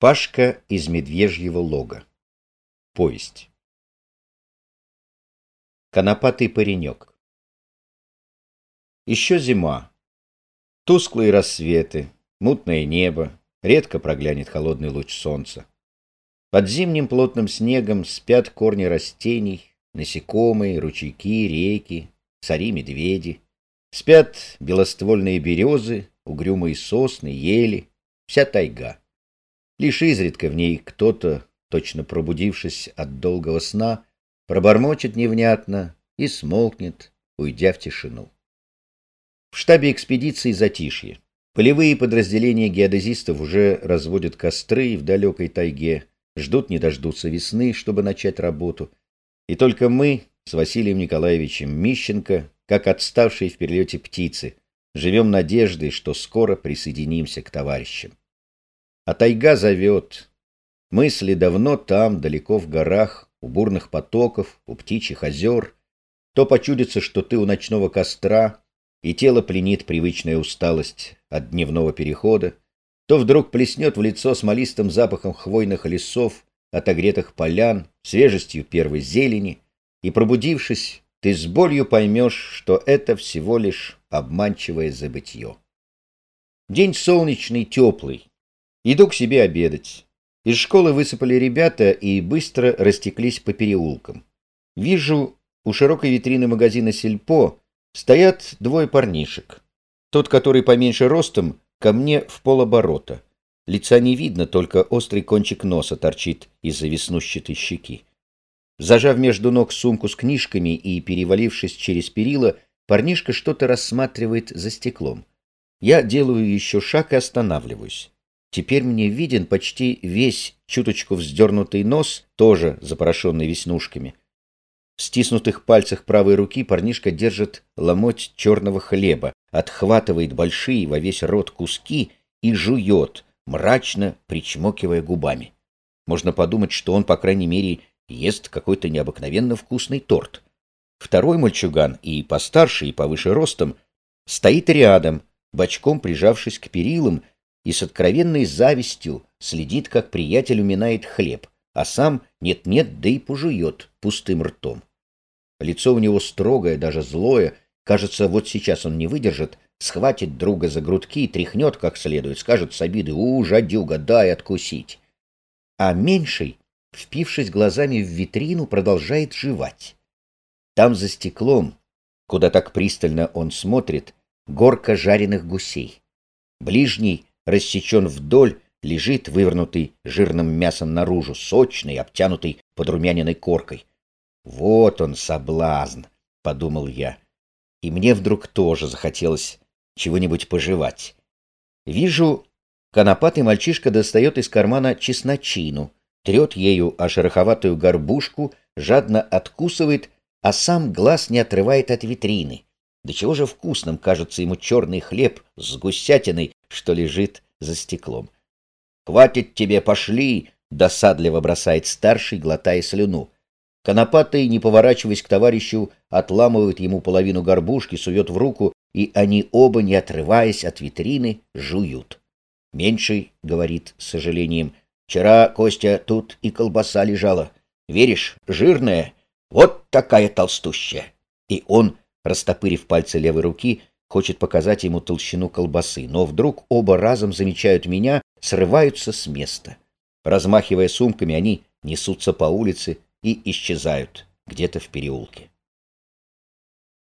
Пашка из медвежьего лога. Повесть. Конопатый паренек. Еще зима. Тусклые рассветы, мутное небо, редко проглянет холодный луч солнца. Под зимним плотным снегом спят корни растений, насекомые, ручейки, реки, цари-медведи. Спят белоствольные березы, угрюмые сосны, ели, вся тайга. Лишь изредка в ней кто-то, точно пробудившись от долгого сна, пробормочет невнятно и смолкнет, уйдя в тишину. В штабе экспедиции затишье. Полевые подразделения геодезистов уже разводят костры в далекой тайге, ждут не дождутся весны, чтобы начать работу. И только мы с Василием Николаевичем Мищенко, как отставшие в перелете птицы, живем надеждой, что скоро присоединимся к товарищам. А тайга зовет. Мысли давно там, далеко в горах, у бурных потоков, у птичьих озер. То почудится, что ты у ночного костра, и тело пленит привычная усталость от дневного перехода, то вдруг плеснет в лицо смолистым запахом хвойных лесов, отогретых полян, свежестью первой зелени, и, пробудившись, ты с болью поймешь, что это всего лишь обманчивое забытье. День солнечный, теплый, Иду к себе обедать. Из школы высыпали ребята и быстро растеклись по переулкам. Вижу, у широкой витрины магазина «Сельпо» стоят двое парнишек. Тот, который поменьше ростом, ко мне в полоборота. Лица не видно, только острый кончик носа торчит из-за веснущатой щеки. Зажав между ног сумку с книжками и перевалившись через перила, парнишка что-то рассматривает за стеклом. Я делаю еще шаг и останавливаюсь. Теперь мне виден почти весь чуточку вздернутый нос, тоже запорошенный веснушками. В стиснутых пальцах правой руки парнишка держит ломоть черного хлеба, отхватывает большие во весь рот куски и жует, мрачно причмокивая губами. Можно подумать, что он, по крайней мере, ест какой-то необыкновенно вкусный торт. Второй мальчуган, и постарше, и повыше ростом, стоит рядом, бочком прижавшись к перилам, и с откровенной завистью следит, как приятель уминает хлеб, а сам нет-нет, да и пожует пустым ртом. Лицо у него строгое, даже злое, кажется, вот сейчас он не выдержит, схватит друга за грудки и тряхнет как следует, скажет с обиды «У, жадюга, дай откусить!» А меньший, впившись глазами в витрину, продолжает жевать. Там за стеклом, куда так пристально он смотрит, горка жареных гусей. Ближний рассечен вдоль, лежит вывернутый жирным мясом наружу, сочный, обтянутый подрумяненной коркой. Вот он, соблазн, — подумал я. И мне вдруг тоже захотелось чего-нибудь пожевать. Вижу, конопатый мальчишка достает из кармана чесночину, трет ею о шероховатую горбушку, жадно откусывает, а сам глаз не отрывает от витрины. Да чего же вкусным кажется ему черный хлеб с гусятиной, что лежит за стеклом. «Хватит тебе, пошли!» — досадливо бросает старший, глотая слюну. Конопатый, не поворачиваясь к товарищу, отламывает ему половину горбушки, сует в руку, и они оба, не отрываясь от витрины, жуют. Меньший, — говорит с сожалением, — вчера, Костя, тут и колбаса лежала. Веришь, жирная, вот такая толстущая. И он, растопырив пальцы левой руки, хочет показать ему толщину колбасы, но вдруг оба разом замечают меня, срываются с места. Размахивая сумками, они несутся по улице и исчезают где-то в переулке.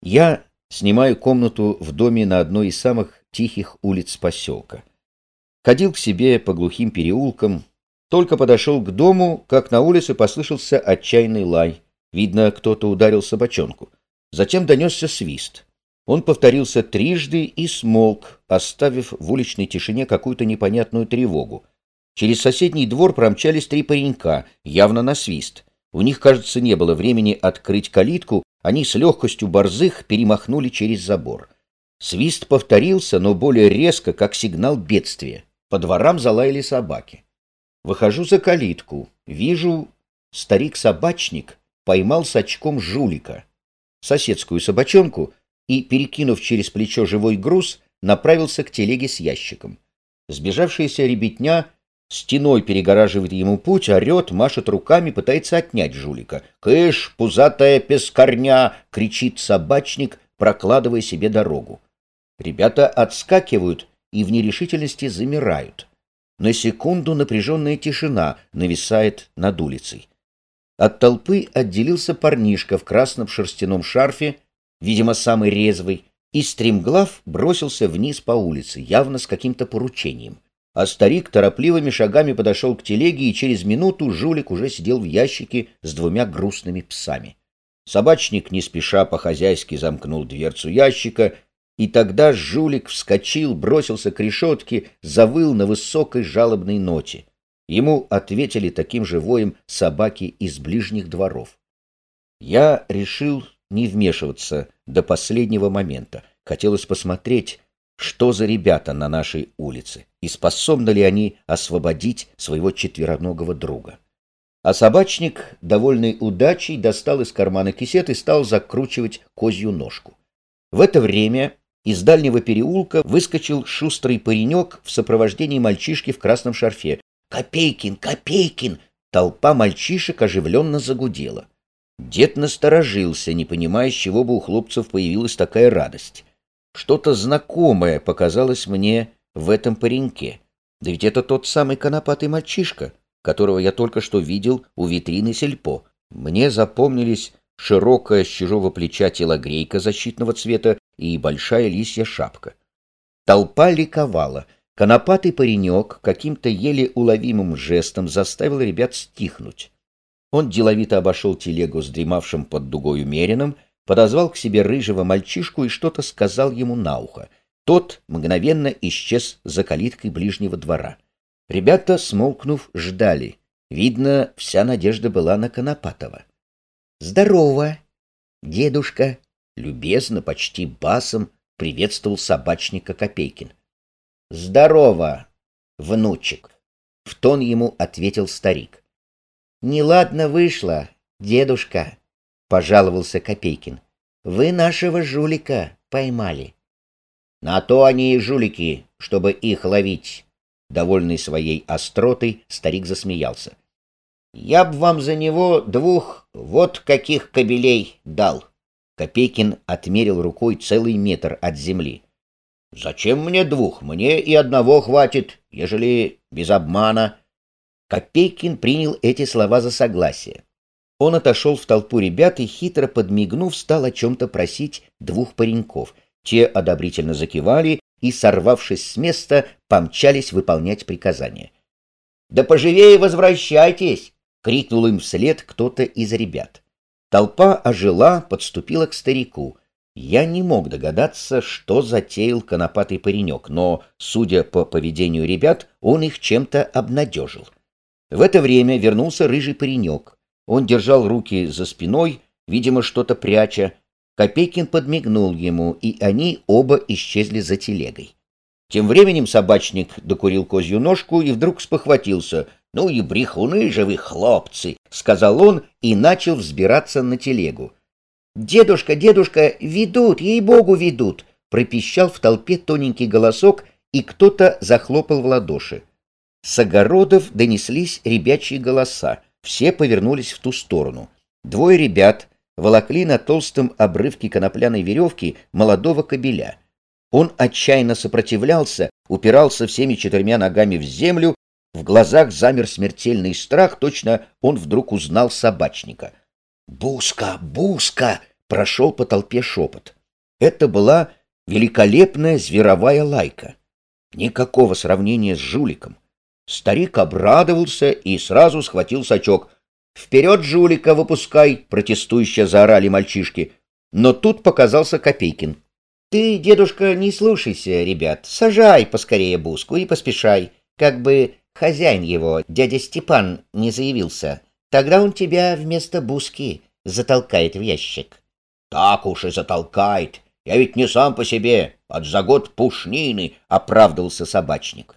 Я снимаю комнату в доме на одной из самых тихих улиц поселка. Ходил к себе по глухим переулкам, только подошел к дому, как на улице послышался отчаянный лай. Видно, кто-то ударил собачонку. Затем донесся свист. Он повторился трижды и смолк, оставив в уличной тишине какую-то непонятную тревогу. Через соседний двор промчались три паренька, явно на свист. У них, кажется, не было времени открыть калитку, они с легкостью борзых перемахнули через забор. Свист повторился, но более резко, как сигнал бедствия. По дворам залаяли собаки. Выхожу за калитку. Вижу, старик-собачник поймал с очком жулика. Соседскую собачонку — и, перекинув через плечо живой груз, направился к телеге с ящиком. Сбежавшаяся ребятня стеной перегораживает ему путь, орет, машет руками, пытается отнять жулика. «Кыш, пузатая пескарня!» — кричит собачник, прокладывая себе дорогу. Ребята отскакивают и в нерешительности замирают. На секунду напряженная тишина нависает над улицей. От толпы отделился парнишка в красном шерстяном шарфе, видимо, самый резвый, и стремглав бросился вниз по улице, явно с каким-то поручением. А старик торопливыми шагами подошел к телеге, и через минуту жулик уже сидел в ящике с двумя грустными псами. Собачник не спеша по-хозяйски замкнул дверцу ящика, и тогда жулик вскочил, бросился к решетке, завыл на высокой жалобной ноте. Ему ответили таким же воем собаки из ближних дворов. Я решил не вмешиваться до последнего момента. Хотелось посмотреть, что за ребята на нашей улице, и способны ли они освободить своего четвероногого друга. А собачник, довольный удачей, достал из кармана кисет и стал закручивать козью ножку. В это время из дальнего переулка выскочил шустрый паренек в сопровождении мальчишки в красном шарфе. «Копейкин! Копейкин!» Толпа мальчишек оживленно загудела. Дед насторожился, не понимая, с чего бы у хлопцев появилась такая радость. Что-то знакомое показалось мне в этом пареньке. Да ведь это тот самый конопатый мальчишка, которого я только что видел у витрины сельпо. Мне запомнились широкая с чужого плеча телогрейка защитного цвета и большая лисья шапка. Толпа ликовала. Конопатый паренек каким-то еле уловимым жестом заставил ребят стихнуть. Он деловито обошел телегу с дремавшим под дугою Мерином, подозвал к себе рыжего мальчишку и что-то сказал ему на ухо. Тот мгновенно исчез за калиткой ближнего двора. Ребята, смолкнув, ждали. Видно, вся надежда была на Конопатова. «Здорово, дедушка!» Любезно, почти басом приветствовал собачника Копейкин. «Здорово, внучек!» — в тон ему ответил старик. «Неладно вышло, дедушка!» — пожаловался Копейкин. «Вы нашего жулика поймали». «На то они и жулики, чтобы их ловить!» Довольный своей остротой, старик засмеялся. «Я б вам за него двух вот каких кобелей дал!» Копейкин отмерил рукой целый метр от земли. «Зачем мне двух? Мне и одного хватит, ежели без обмана». Копейкин принял эти слова за согласие. Он отошел в толпу ребят и, хитро подмигнув, стал о чем-то просить двух пареньков. Те одобрительно закивали и, сорвавшись с места, помчались выполнять приказания. «Да поживее возвращайтесь!» — крикнул им вслед кто-то из ребят. Толпа ожила, подступила к старику. Я не мог догадаться, что затеял конопатый паренек, но, судя по поведению ребят, он их чем-то обнадежил. В это время вернулся рыжий паренек. Он держал руки за спиной, видимо, что-то пряча. Копейкин подмигнул ему, и они оба исчезли за телегой. Тем временем собачник докурил козью ножку и вдруг спохватился — «Ну и брехуны же вы, хлопцы!» — сказал он и начал взбираться на телегу. «Дедушка, дедушка, ведут, ей-богу, ведут!» — пропищал в толпе тоненький голосок, и кто-то захлопал в ладоши. С огородов донеслись ребячьи голоса. Все повернулись в ту сторону. Двое ребят волокли на толстом обрывке конопляной веревки молодого кобеля. Он отчаянно сопротивлялся, упирался всеми четырьмя ногами в землю в глазах замер смертельный страх, точно он вдруг узнал собачника. «Буска! Буска!» — прошел по толпе шепот. Это была великолепная зверовая лайка. Никакого сравнения с жуликом. Старик обрадовался и сразу схватил сачок. «Вперед, жулика, выпускай!» — протестующе заорали мальчишки. Но тут показался Копейкин. «Ты, дедушка, не слушайся, ребят. Сажай поскорее буску и поспешай. Как бы хозяин его, дядя Степан, не заявился, тогда он тебя вместо буски затолкает в ящик. Так уж и затолкает. Я ведь не сам по себе, от за год пушнины, оправдывался собачник.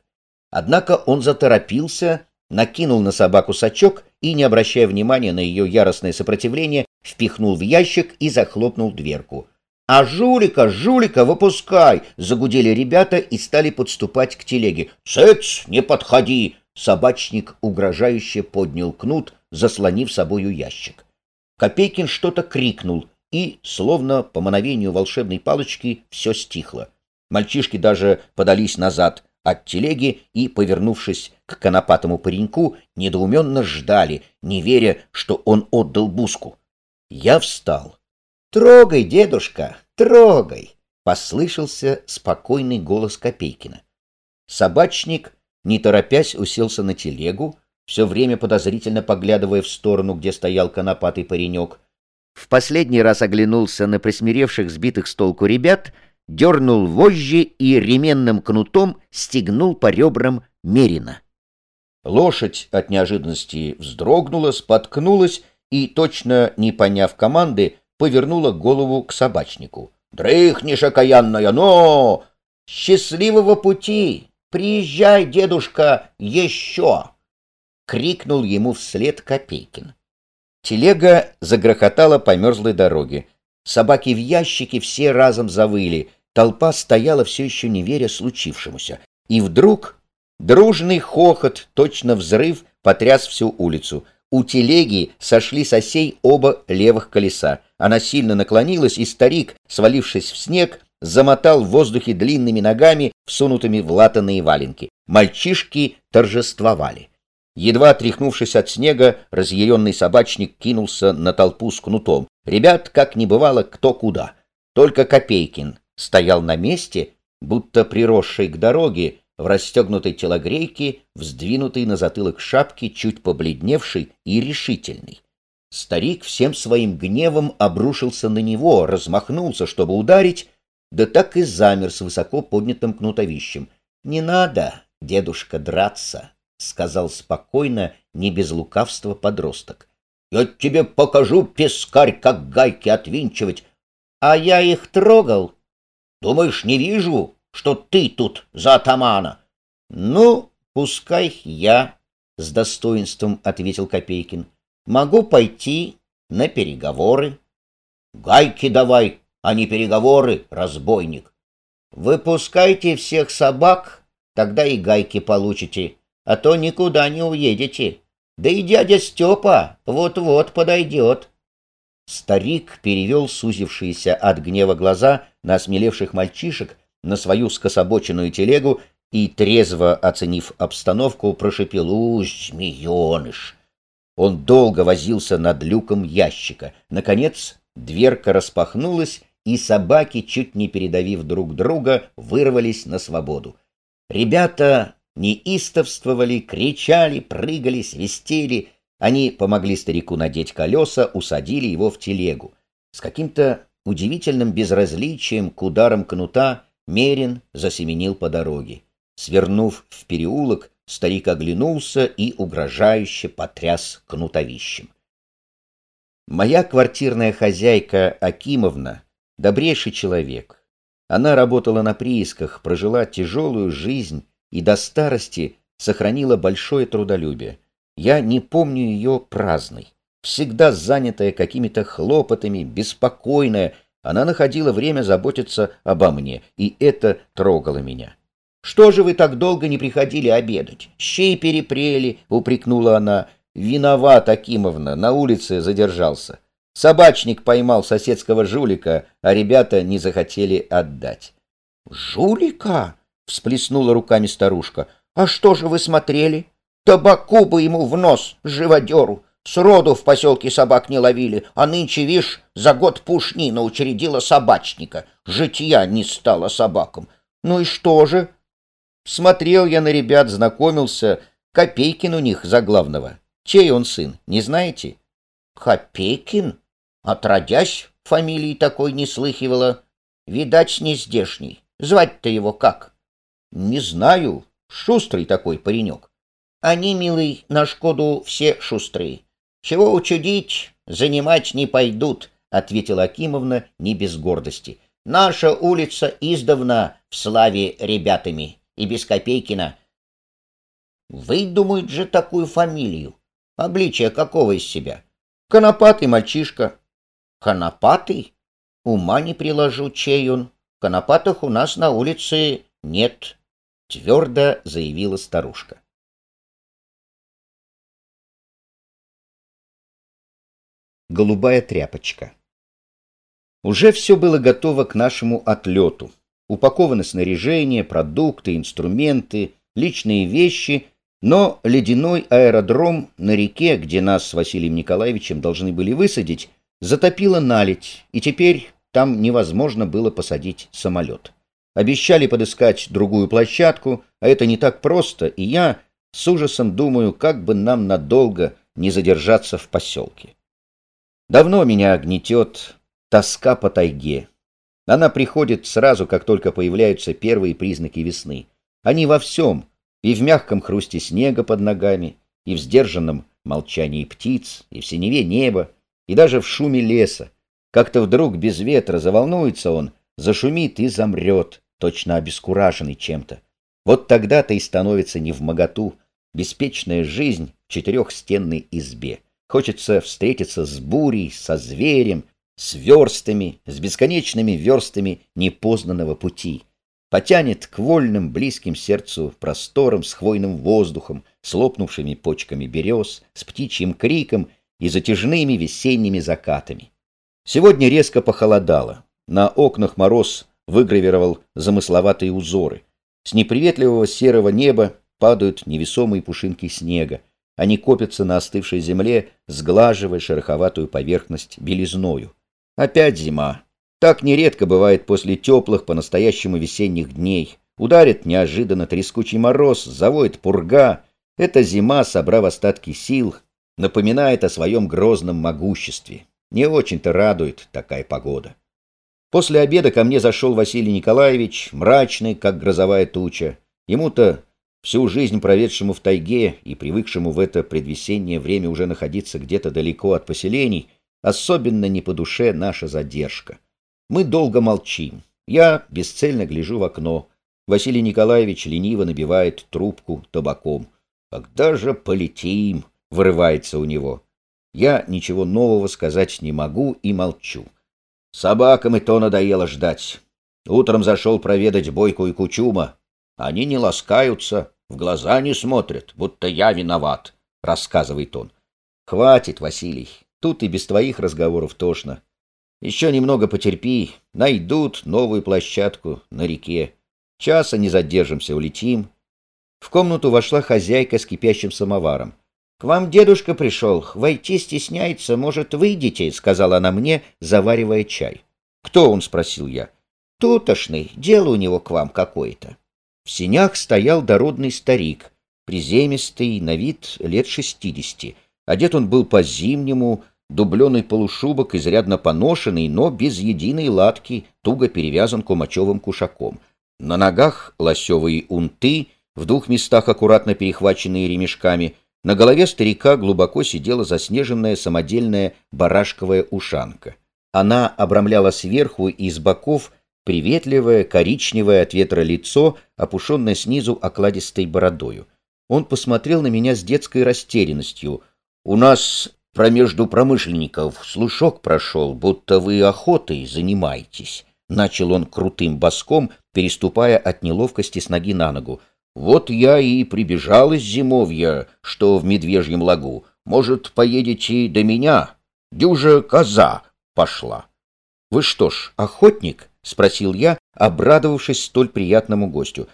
Однако он заторопился, накинул на собаку сачок и, не обращая внимания на ее яростное сопротивление, впихнул в ящик и захлопнул дверку. «А жулика, жулика, выпускай!» — загудели ребята и стали подступать к телеге. «Цыц, не подходи!» собачник угрожающе поднял кнут, заслонив собою ящик. Копейкин что-то крикнул, и, словно по мановению волшебной палочки, все стихло. Мальчишки даже подались назад от телеги и, повернувшись к конопатому пареньку, недоуменно ждали, не веря, что он отдал буску. Я встал. «Трогай, дедушка, трогай!» — послышался спокойный голос Копейкина. Собачник, не торопясь, уселся на телегу, все время подозрительно поглядывая в сторону, где стоял конопатый паренек. В последний раз оглянулся на присмиревших, сбитых с толку ребят, дернул вожжи и ременным кнутом стегнул по ребрам Мерина. Лошадь от неожиданности вздрогнула, споткнулась и, точно не поняв команды, повернула голову к собачнику. «Дрыхнешь, окаянная, но! Счастливого пути! Приезжай, дедушка, еще!» — крикнул ему вслед Копейкин. Телега загрохотала по мерзлой дороге. Собаки в ящике все разом завыли. Толпа стояла все еще не веря случившемуся. И вдруг дружный хохот, точно взрыв, потряс всю улицу. У телеги сошли с осей оба левых колеса. Она сильно наклонилась, и старик, свалившись в снег, замотал в воздухе длинными ногами, всунутыми в латаные валенки. Мальчишки торжествовали. Едва отряхнувшись от снега, разъяренный собачник кинулся на толпу с кнутом. Ребят, как не бывало, кто куда. Только Копейкин стоял на месте, будто приросший к дороге, в расстегнутой телогрейке, вздвинутой на затылок шапки, чуть побледневший и решительный. Старик всем своим гневом обрушился на него, размахнулся, чтобы ударить, да так и замер с высоко поднятым кнутовищем. — Не надо, дедушка, драться, — сказал спокойно, не без лукавства подросток. — Я тебе покажу, пескарь, как гайки отвинчивать. — А я их трогал. — Думаешь, не вижу? что ты тут за атамана. — Ну, пускай я, — с достоинством ответил Копейкин. — Могу пойти на переговоры. — Гайки давай, а не переговоры, разбойник. — Выпускайте всех собак, тогда и гайки получите, а то никуда не уедете. Да и дядя Степа вот-вот подойдет. Старик перевел сузившиеся от гнева глаза на осмелевших мальчишек, на свою скособоченную телегу и, трезво оценив обстановку, прошипел «У, змееныш!». Он долго возился над люком ящика. Наконец, дверка распахнулась, и собаки, чуть не передавив друг друга, вырвались на свободу. Ребята неистовствовали, кричали, прыгали, свистели. Они помогли старику надеть колеса, усадили его в телегу. С каким-то удивительным безразличием к ударам кнута Мерин засеменил по дороге. Свернув в переулок, старик оглянулся и угрожающе потряс кнутовищем. Моя квартирная хозяйка Акимовна — добрейший человек. Она работала на приисках, прожила тяжелую жизнь и до старости сохранила большое трудолюбие. Я не помню ее праздной. Всегда занятая какими-то хлопотами, беспокойная — она находила время заботиться обо мне, и это трогало меня. «Что же вы так долго не приходили обедать? Щей перепрели», — упрекнула она. «Виноват, Акимовна, на улице задержался. Собачник поймал соседского жулика, а ребята не захотели отдать». «Жулика?» — всплеснула руками старушка. «А что же вы смотрели? Табаку бы ему в нос, живодеру! Сроду в поселке собак не ловили, а нынче, вишь, за год пушнина учредила собачника. Житья не стало собакам. Ну и что же? Смотрел я на ребят, знакомился. Копейкин у них за главного. Чей он сын, не знаете? Копейкин? Отродясь, фамилии такой не слыхивала. Видать, не здешний. Звать-то его как? Не знаю. Шустрый такой паренек. Они, милый, на Шкоду все шустрые. Чего учудить, занимать не пойдут, ответила Акимовна не без гордости. Наша улица издавна в славе ребятами и без Копейкина. Выдумают же такую фамилию. Обличие какого из себя? Конопатый мальчишка. Конопатый? Ума не приложу, чей он. Конопатых у нас на улице нет, — твердо заявила старушка. Голубая тряпочка Уже все было готово к нашему отлету. Упакованы снаряжение, продукты, инструменты, личные вещи, но ледяной аэродром на реке, где нас с Василием Николаевичем должны были высадить, затопило налить, и теперь там невозможно было посадить самолет. Обещали подыскать другую площадку, а это не так просто, и я с ужасом думаю, как бы нам надолго не задержаться в поселке. Давно меня гнетет тоска по тайге. Она приходит сразу, как только появляются первые признаки весны. Они во всем, и в мягком хрусте снега под ногами, и в сдержанном молчании птиц, и в синеве неба, и даже в шуме леса. Как-то вдруг без ветра заволнуется он, зашумит и замрет, точно обескураженный чем-то. Вот тогда-то и становится не в моготу беспечная жизнь в четырехстенной избе. Хочется встретиться с бурей, со зверем, с верстами, с бесконечными верстами непознанного пути. Потянет к вольным, близким сердцу просторам с хвойным воздухом, с лопнувшими почками берез, с птичьим криком и затяжными весенними закатами. Сегодня резко похолодало. На окнах мороз выгравировал замысловатые узоры. С неприветливого серого неба падают невесомые пушинки снега. Они копятся на остывшей земле, сглаживая шероховатую поверхность белизною. Опять зима. Так нередко бывает после теплых, по-настоящему весенних дней. Ударит неожиданно трескучий мороз, завоет пурга. Эта зима, собрав остатки сил, напоминает о своем грозном могуществе. Не очень-то радует такая погода. После обеда ко мне зашел Василий Николаевич, мрачный, как грозовая туча. Ему-то всю жизнь проведшему в тайге и привыкшему в это предвесеннее время уже находиться где-то далеко от поселений, особенно не по душе наша задержка. Мы долго молчим. Я бесцельно гляжу в окно. Василий Николаевич лениво набивает трубку табаком. «Когда же полетим?» — вырывается у него. Я ничего нового сказать не могу и молчу. Собакам и то надоело ждать. Утром зашел проведать Бойку и Кучума. Они не ласкаются, в глаза не смотрят, будто я виноват, — рассказывает он. Хватит, Василий, тут и без твоих разговоров тошно. Еще немного потерпи, найдут новую площадку на реке. Часа не задержимся, улетим. В комнату вошла хозяйка с кипящим самоваром. — вам дедушка пришел, войти стесняется, может, выйдете, — сказала она мне, заваривая чай. — Кто он? — спросил я. — Тутошный, дело у него к вам какое-то. В синях стоял дородный старик, приземистый, на вид лет шестидесяти. Одет он был по-зимнему, дубленый полушубок, изрядно поношенный, но без единой латки, туго перевязан кумачевым кушаком. На ногах лосевые унты, в двух местах аккуратно перехваченные ремешками. На голове старика глубоко сидела заснеженная самодельная барашковая ушанка. Она обрамляла сверху и с боков приветливое, коричневое от ветра лицо, опушенное снизу окладистой бородою. Он посмотрел на меня с детской растерянностью. «У нас промежду промышленников слушок прошел, будто вы охотой занимаетесь», — начал он крутым боском, переступая от неловкости с ноги на ногу. «Вот я и прибежал из зимовья, что в Медвежьем лагу. Может, поедете до меня? Дюжа коза пошла». «Вы что ж, охотник?» — спросил я, обрадовавшись столь приятному гостю.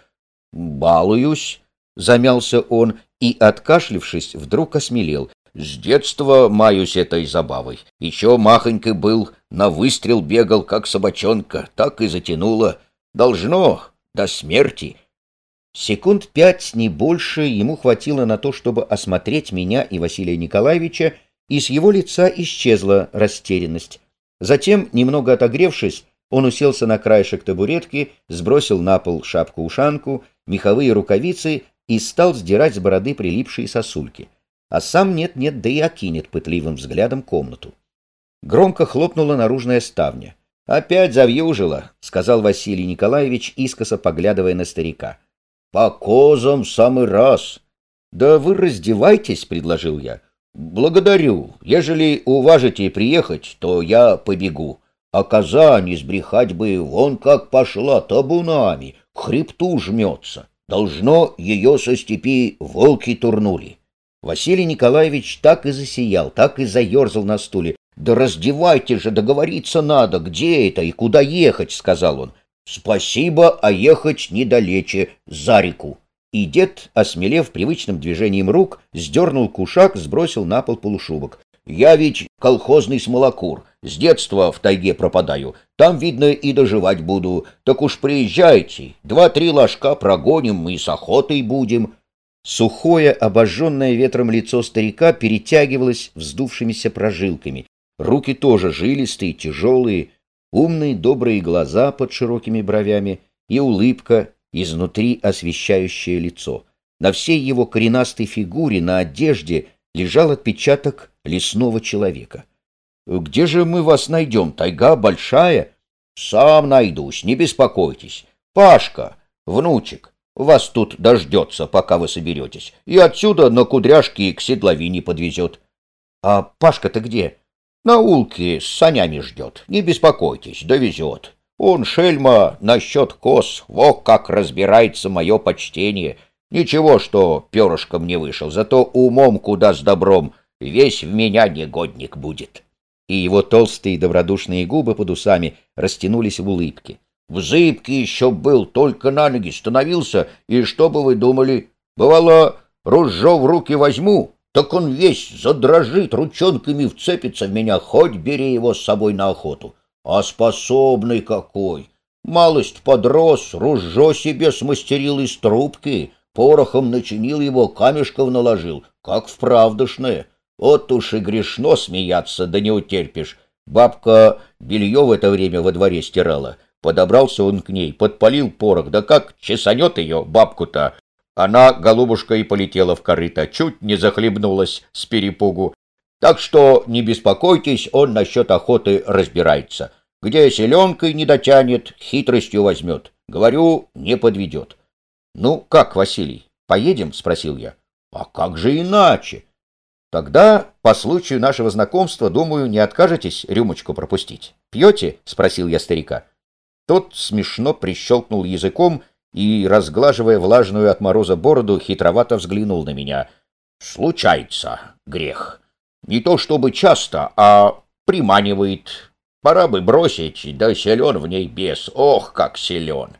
«Балуюсь», — замялся он и, откашлившись, вдруг осмелел. «С детства маюсь этой забавой. Еще махонькой был, на выстрел бегал, как собачонка, так и затянуло. Должно, до смерти». Секунд пять, не больше, ему хватило на то, чтобы осмотреть меня и Василия Николаевича, и с его лица исчезла растерянность. Затем, немного отогревшись, он уселся на краешек табуретки, сбросил на пол шапку-ушанку, меховые рукавицы и стал сдирать с бороды прилипшие сосульки. А сам нет-нет, да и окинет пытливым взглядом комнату. Громко хлопнула наружная ставня. «Опять завьюжило», — сказал Василий Николаевич, искоса поглядывая на старика. «По козам в самый раз». «Да вы раздевайтесь», — предложил я. «Благодарю. Ежели уважите приехать, то я побегу. А коза не бы, вон как пошла табунами, к хребту жмется. Должно, ее со степи волки турнули». Василий Николаевич так и засиял, так и заерзал на стуле. Да раздевайте же, договориться надо, где это и куда ехать, сказал он. Спасибо, а ехать недалече, за реку. И дед, осмелев привычным движением рук, сдернул кушак, сбросил на пол полушубок. Я ведь колхозный смолокур, с детства в тайге пропадаю. Там, видно, и доживать буду. Так уж приезжайте, два-три ложка прогоним, мы с охотой будем. Сухое, обожженное ветром лицо старика перетягивалось вздувшимися прожилками. Руки тоже жилистые, тяжелые, умные добрые глаза под широкими бровями и улыбка, изнутри освещающее лицо. На всей его коренастой фигуре, на одежде, лежал отпечаток лесного человека. «Где же мы вас найдем? Тайга большая?» «Сам найдусь, не беспокойтесь. Пашка, внучек, вас тут дождется, пока вы соберетесь, и отсюда на кудряшки к седловине подвезет. — А Пашка-то где? — На улке с санями ждет. Не беспокойтесь, довезет. Он, шельма, насчет коз, во как разбирается мое почтение. Ничего, что перышком не вышел, зато умом куда с добром, весь в меня негодник будет. И его толстые добродушные губы под усами растянулись в улыбке. В зыбке еще был, только на ноги становился, и что бы вы думали? Бывало, ружье в руки возьму, так он весь задрожит, ручонками вцепится в меня, хоть бери его с собой на охоту. А способный какой! Малость подрос, ружье себе смастерил из трубки, порохом начинил его, камешков наложил, как вправдышное. Вот уж и грешно смеяться, да не утерпишь. Бабка белье в это время во дворе стирала. Подобрался он к ней, подпалил порох, да как чесанет ее, бабку-то. Она, голубушка, и полетела в корыто, чуть не захлебнулась с перепугу. Так что не беспокойтесь, он насчет охоты разбирается. Где селенкой не дотянет, хитростью возьмет. Говорю, не подведет. — Ну, как, Василий, поедем? — спросил я. — А как же иначе? — Тогда, по случаю нашего знакомства, думаю, не откажетесь рюмочку пропустить. Пьете? — спросил я старика. — тот смешно прищелкнул языком и, разглаживая влажную от мороза бороду, хитровато взглянул на меня. «Случается грех. Не то чтобы часто, а приманивает. Пора бы бросить, да силен в ней бес. Ох, как силен!»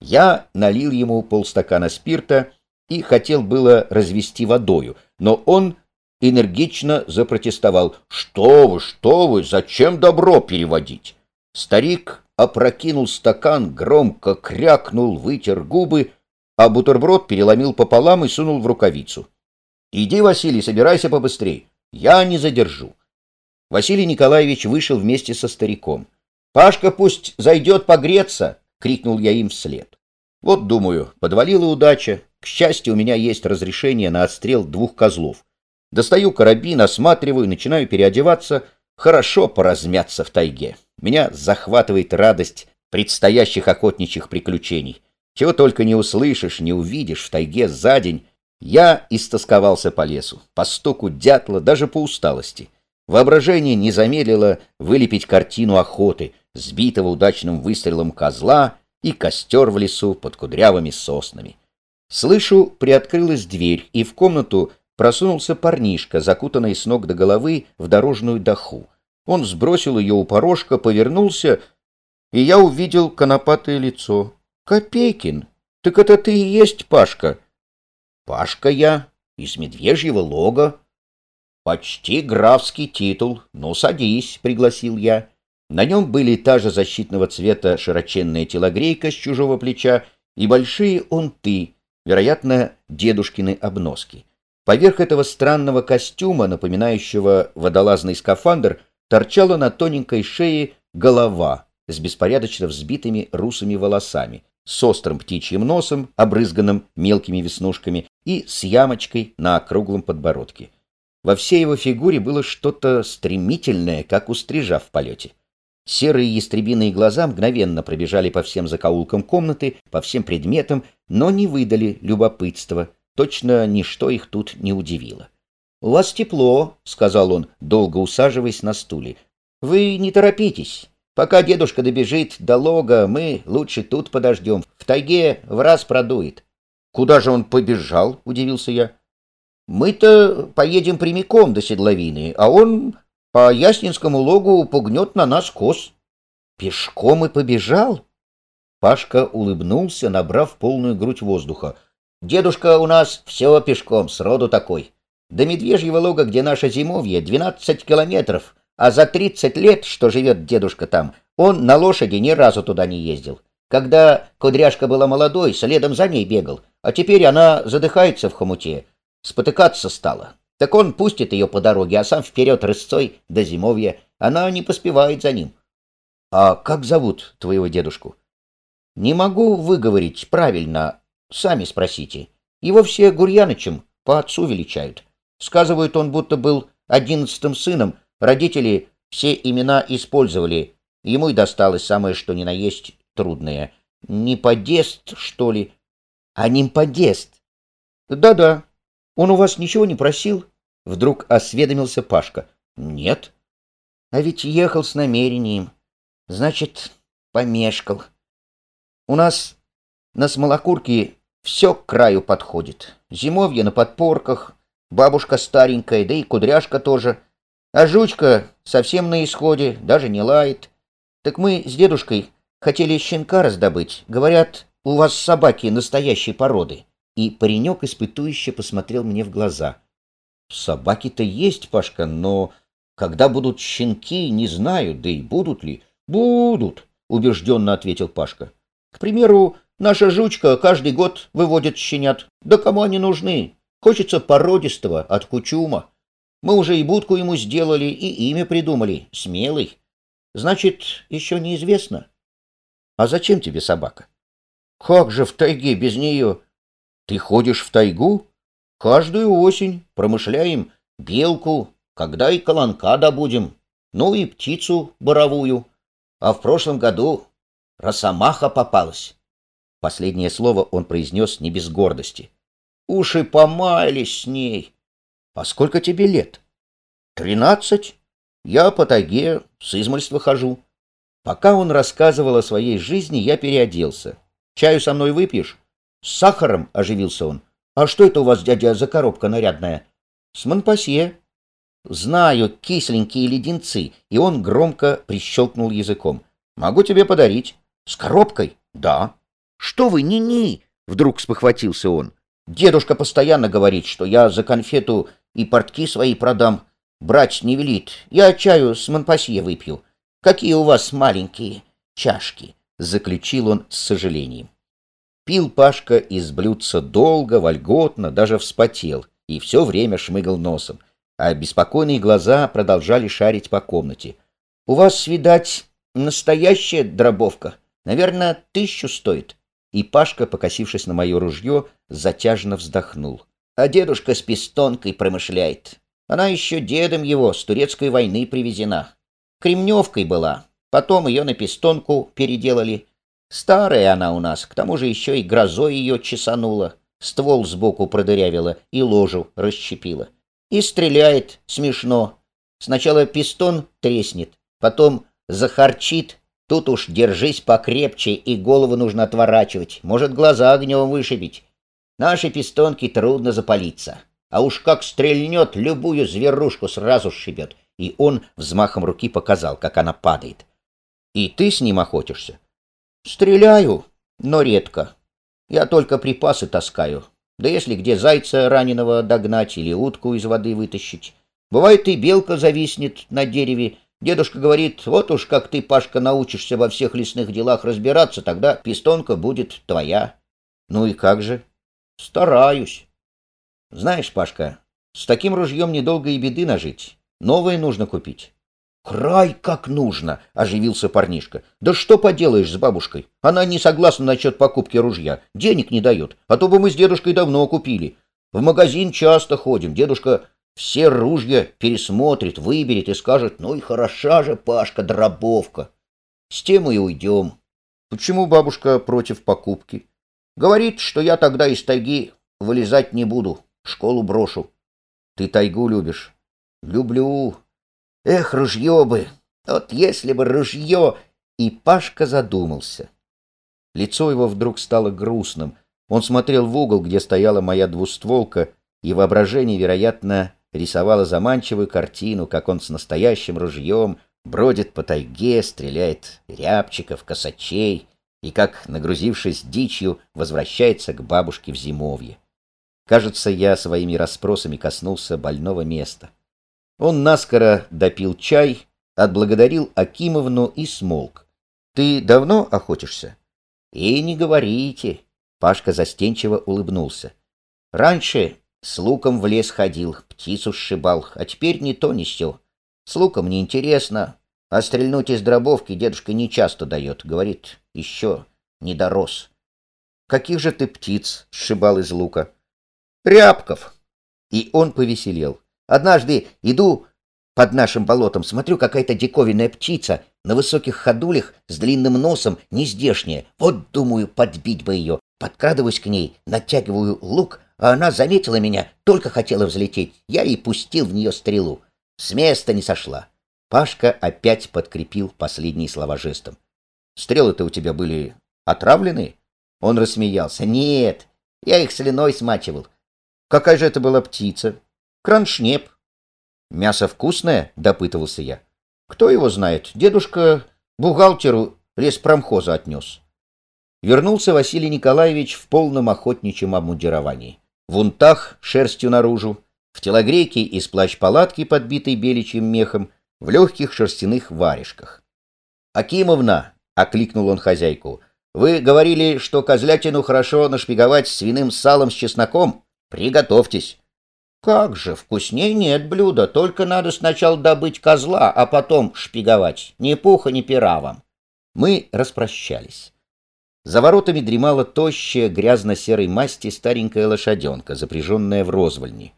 Я налил ему полстакана спирта и хотел было развести водою, но он энергично запротестовал. «Что вы, что вы, зачем добро переводить?» Старик опрокинул стакан, громко крякнул, вытер губы, а бутерброд переломил пополам и сунул в рукавицу. — Иди, Василий, собирайся побыстрей. Я не задержу. Василий Николаевич вышел вместе со стариком. — Пашка пусть зайдет погреться! — крикнул я им вслед. Вот, думаю, подвалила удача. К счастью, у меня есть разрешение на отстрел двух козлов. Достаю карабин, осматриваю, начинаю переодеваться. Хорошо поразмяться в тайге. Меня захватывает радость предстоящих охотничьих приключений. Чего только не услышишь, не увидишь в тайге за день. Я истосковался по лесу, по стуку дятла, даже по усталости. Воображение не замедлило вылепить картину охоты, сбитого удачным выстрелом козла и костер в лесу под кудрявыми соснами. Слышу, приоткрылась дверь, и в комнату просунулся парнишка, закутанный с ног до головы в дорожную даху. Он сбросил ее у порожка, повернулся, и я увидел конопатое лицо. «Копейкин, так это ты и есть Пашка?» «Пашка я, из медвежьего лога». «Почти графский титул. Ну, садись», — пригласил я. На нем были та же защитного цвета широченная телогрейка с чужого плеча и большие онты, вероятно, дедушкины обноски. Поверх этого странного костюма, напоминающего водолазный скафандр, торчала на тоненькой шее голова с беспорядочно взбитыми русыми волосами, с острым птичьим носом, обрызганным мелкими веснушками, и с ямочкой на округлом подбородке. Во всей его фигуре было что-то стремительное, как у стрижа в полете. Серые ястребиные глаза мгновенно пробежали по всем закоулкам комнаты, по всем предметам, но не выдали любопытства. Точно ничто их тут не удивило. «У вас тепло», — сказал он, долго усаживаясь на стуле. «Вы не торопитесь. Пока дедушка добежит до лога, мы лучше тут подождем. В тайге в раз продует». «Куда же он побежал?» — удивился я. «Мы-то поедем прямиком до седловины, а он По Яснинскому логу пугнет на нас коз. Пешком и побежал? Пашка улыбнулся, набрав полную грудь воздуха. Дедушка у нас все пешком, сроду такой. До Медвежьего лога, где наше зимовье, двенадцать километров, а за тридцать лет, что живет дедушка там, он на лошади ни разу туда не ездил. Когда кудряшка была молодой, следом за ней бегал, а теперь она задыхается в хомуте, спотыкаться стала. Так он пустит ее по дороге, а сам вперед рысцой до зимовья. Она не поспевает за ним. — А как зовут твоего дедушку? — Не могу выговорить правильно. Сами спросите. Его все Гурьянычем по отцу величают. Сказывают, он будто был одиннадцатым сыном. Родители все имена использовали. Ему и досталось самое что ни на есть трудное. Не подест, что ли? а нимподест. Да-да. Он у вас ничего не просил? Вдруг осведомился Пашка. Нет. А ведь ехал с намерением. Значит, помешкал. У нас на смолокурке все к краю подходит. Зимовье на подпорках, бабушка старенькая, да и кудряшка тоже. А жучка совсем на исходе, даже не лает. Так мы с дедушкой хотели щенка раздобыть. Говорят, у вас собаки настоящей породы. И паренек испытующе посмотрел мне в глаза. Собаки-то есть, Пашка, но когда будут щенки, не знаю, да и будут ли. Будут, убежденно ответил Пашка. К примеру, наша жучка каждый год выводит щенят. Да кому они нужны? Хочется породистого, от кучума. Мы уже и будку ему сделали, и имя придумали. Смелый. Значит, еще неизвестно. А зачем тебе собака? Как же в тайге без нее? Ты ходишь в тайгу? Каждую осень промышляем белку, когда и колонка добудем, ну и птицу боровую. А в прошлом году росомаха попалась. Последнее слово он произнес не без гордости. Уши помаялись с ней. А сколько тебе лет? Тринадцать. Я по тайге с измольства хожу. Пока он рассказывал о своей жизни, я переоделся. Чаю со мной выпьешь? С сахаром, оживился он. А что это у вас, дядя, за коробка нарядная? С Монпасье. Знаю, кисленькие леденцы. И он громко прищелкнул языком. Могу тебе подарить. С коробкой? Да. Что вы, ни-ни? Вдруг спохватился он. Дедушка постоянно говорит, что я за конфету и портки свои продам. Брать не велит. Я чаю с Монпасье выпью. Какие у вас маленькие чашки. — заключил он с сожалением. Пил Пашка из блюдца долго, вольготно, даже вспотел, и все время шмыгал носом, а беспокойные глаза продолжали шарить по комнате. — У вас, видать, настоящая дробовка. Наверное, тысячу стоит. И Пашка, покосившись на мое ружье, затяжно вздохнул. А дедушка с пистонкой промышляет. Она еще дедом его с турецкой войны привезена. Кремневкой была, Потом ее на пистонку переделали. Старая она у нас, к тому же еще и грозой ее чесанула. Ствол сбоку продырявила и ложу расщепила. И стреляет смешно. Сначала пистон треснет, потом захарчит. Тут уж держись покрепче, и голову нужно отворачивать. Может, глаза огнем вышибить. Наши пистонки трудно запалиться. А уж как стрельнет, любую зверушку сразу сшибет. И он взмахом руки показал, как она падает. И ты с ним охотишься? Стреляю, но редко. Я только припасы таскаю. Да если где зайца раненого догнать или утку из воды вытащить. Бывает и белка зависнет на дереве. Дедушка говорит, вот уж как ты, Пашка, научишься во всех лесных делах разбираться, тогда пистонка будет твоя. Ну и как же? Стараюсь. Знаешь, Пашка, с таким ружьем недолго и беды нажить. Новое нужно купить. «Край как нужно!» — оживился парнишка. «Да что поделаешь с бабушкой? Она не согласна насчет покупки ружья. Денег не дает. А то бы мы с дедушкой давно купили. В магазин часто ходим. Дедушка все ружья пересмотрит, выберет и скажет, ну и хороша же, Пашка, дробовка. С тем и уйдем. Почему бабушка против покупки? Говорит, что я тогда из тайги вылезать не буду, школу брошу. Ты тайгу любишь? Люблю, Эх, ружье бы! Вот если бы ружье! И Пашка задумался. Лицо его вдруг стало грустным. Он смотрел в угол, где стояла моя двустволка, и воображение, вероятно, рисовала заманчивую картину, как он с настоящим ружьем бродит по тайге, стреляет рябчиков, косачей и, как, нагрузившись дичью, возвращается к бабушке в зимовье. Кажется, я своими расспросами коснулся больного места. Он наскоро допил чай, отблагодарил Акимовну и смолк. — Ты давно охотишься? — И не говорите. Пашка застенчиво улыбнулся. — Раньше с луком в лес ходил, птицу сшибал, а теперь ни то ни сё. С луком неинтересно, а стрельнуть из дробовки дедушка не часто дает. Говорит, еще не дорос. Каких же ты птиц сшибал из лука? Рябков. И он повеселел. Однажды иду под нашим болотом, смотрю, какая-то диковинная птица на высоких ходулях с длинным носом, нездешняя. Вот, думаю, подбить бы ее. Подкрадываюсь к ней, натягиваю лук, а она заметила меня, только хотела взлететь. Я и пустил в нее стрелу. С места не сошла. Пашка опять подкрепил последние слова жестом. «Стрелы-то у тебя были отравлены?» Он рассмеялся. «Нет, я их слюной смачивал. Какая же это была птица?» «Кроншнеп». «Мясо вкусное?» — допытывался я. «Кто его знает? Дедушка бухгалтеру леспромхоза отнес». Вернулся Василий Николаевич в полном охотничьем обмундировании. В унтах шерстью наружу, в телогрейке из плащ-палатки, подбитой беличьим мехом, в легких шерстяных варежках. «Акимовна!» — окликнул он хозяйку. «Вы говорили, что козлятину хорошо нашпиговать свиным салом с чесноком? Приготовьтесь!» «Как же, вкусней нет блюда, только надо сначала добыть козла, а потом шпиговать. Ни пуха, ни пера вам». Мы распрощались. За воротами дремала тощая, грязно-серой масти старенькая лошаденка, запряженная в розвольни.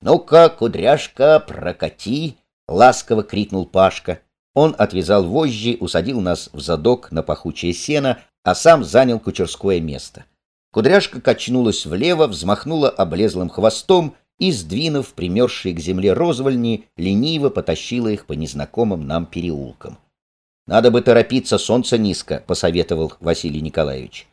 «Ну-ка, кудряшка, прокати!» — ласково крикнул Пашка. Он отвязал вожжи, усадил нас в задок на пахучее сено, а сам занял кучерское место. Кудряшка качнулась влево, взмахнула облезлым хвостом и, сдвинув примерзшие к земле розвольни, лениво потащила их по незнакомым нам переулкам. «Надо бы торопиться, солнце низко», — посоветовал Василий Николаевич.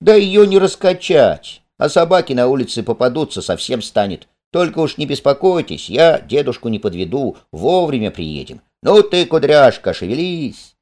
«Да ее не раскачать, а собаки на улице попадутся, совсем станет. Только уж не беспокойтесь, я дедушку не подведу, вовремя приедем. Ну ты, кудряшка, шевелись!»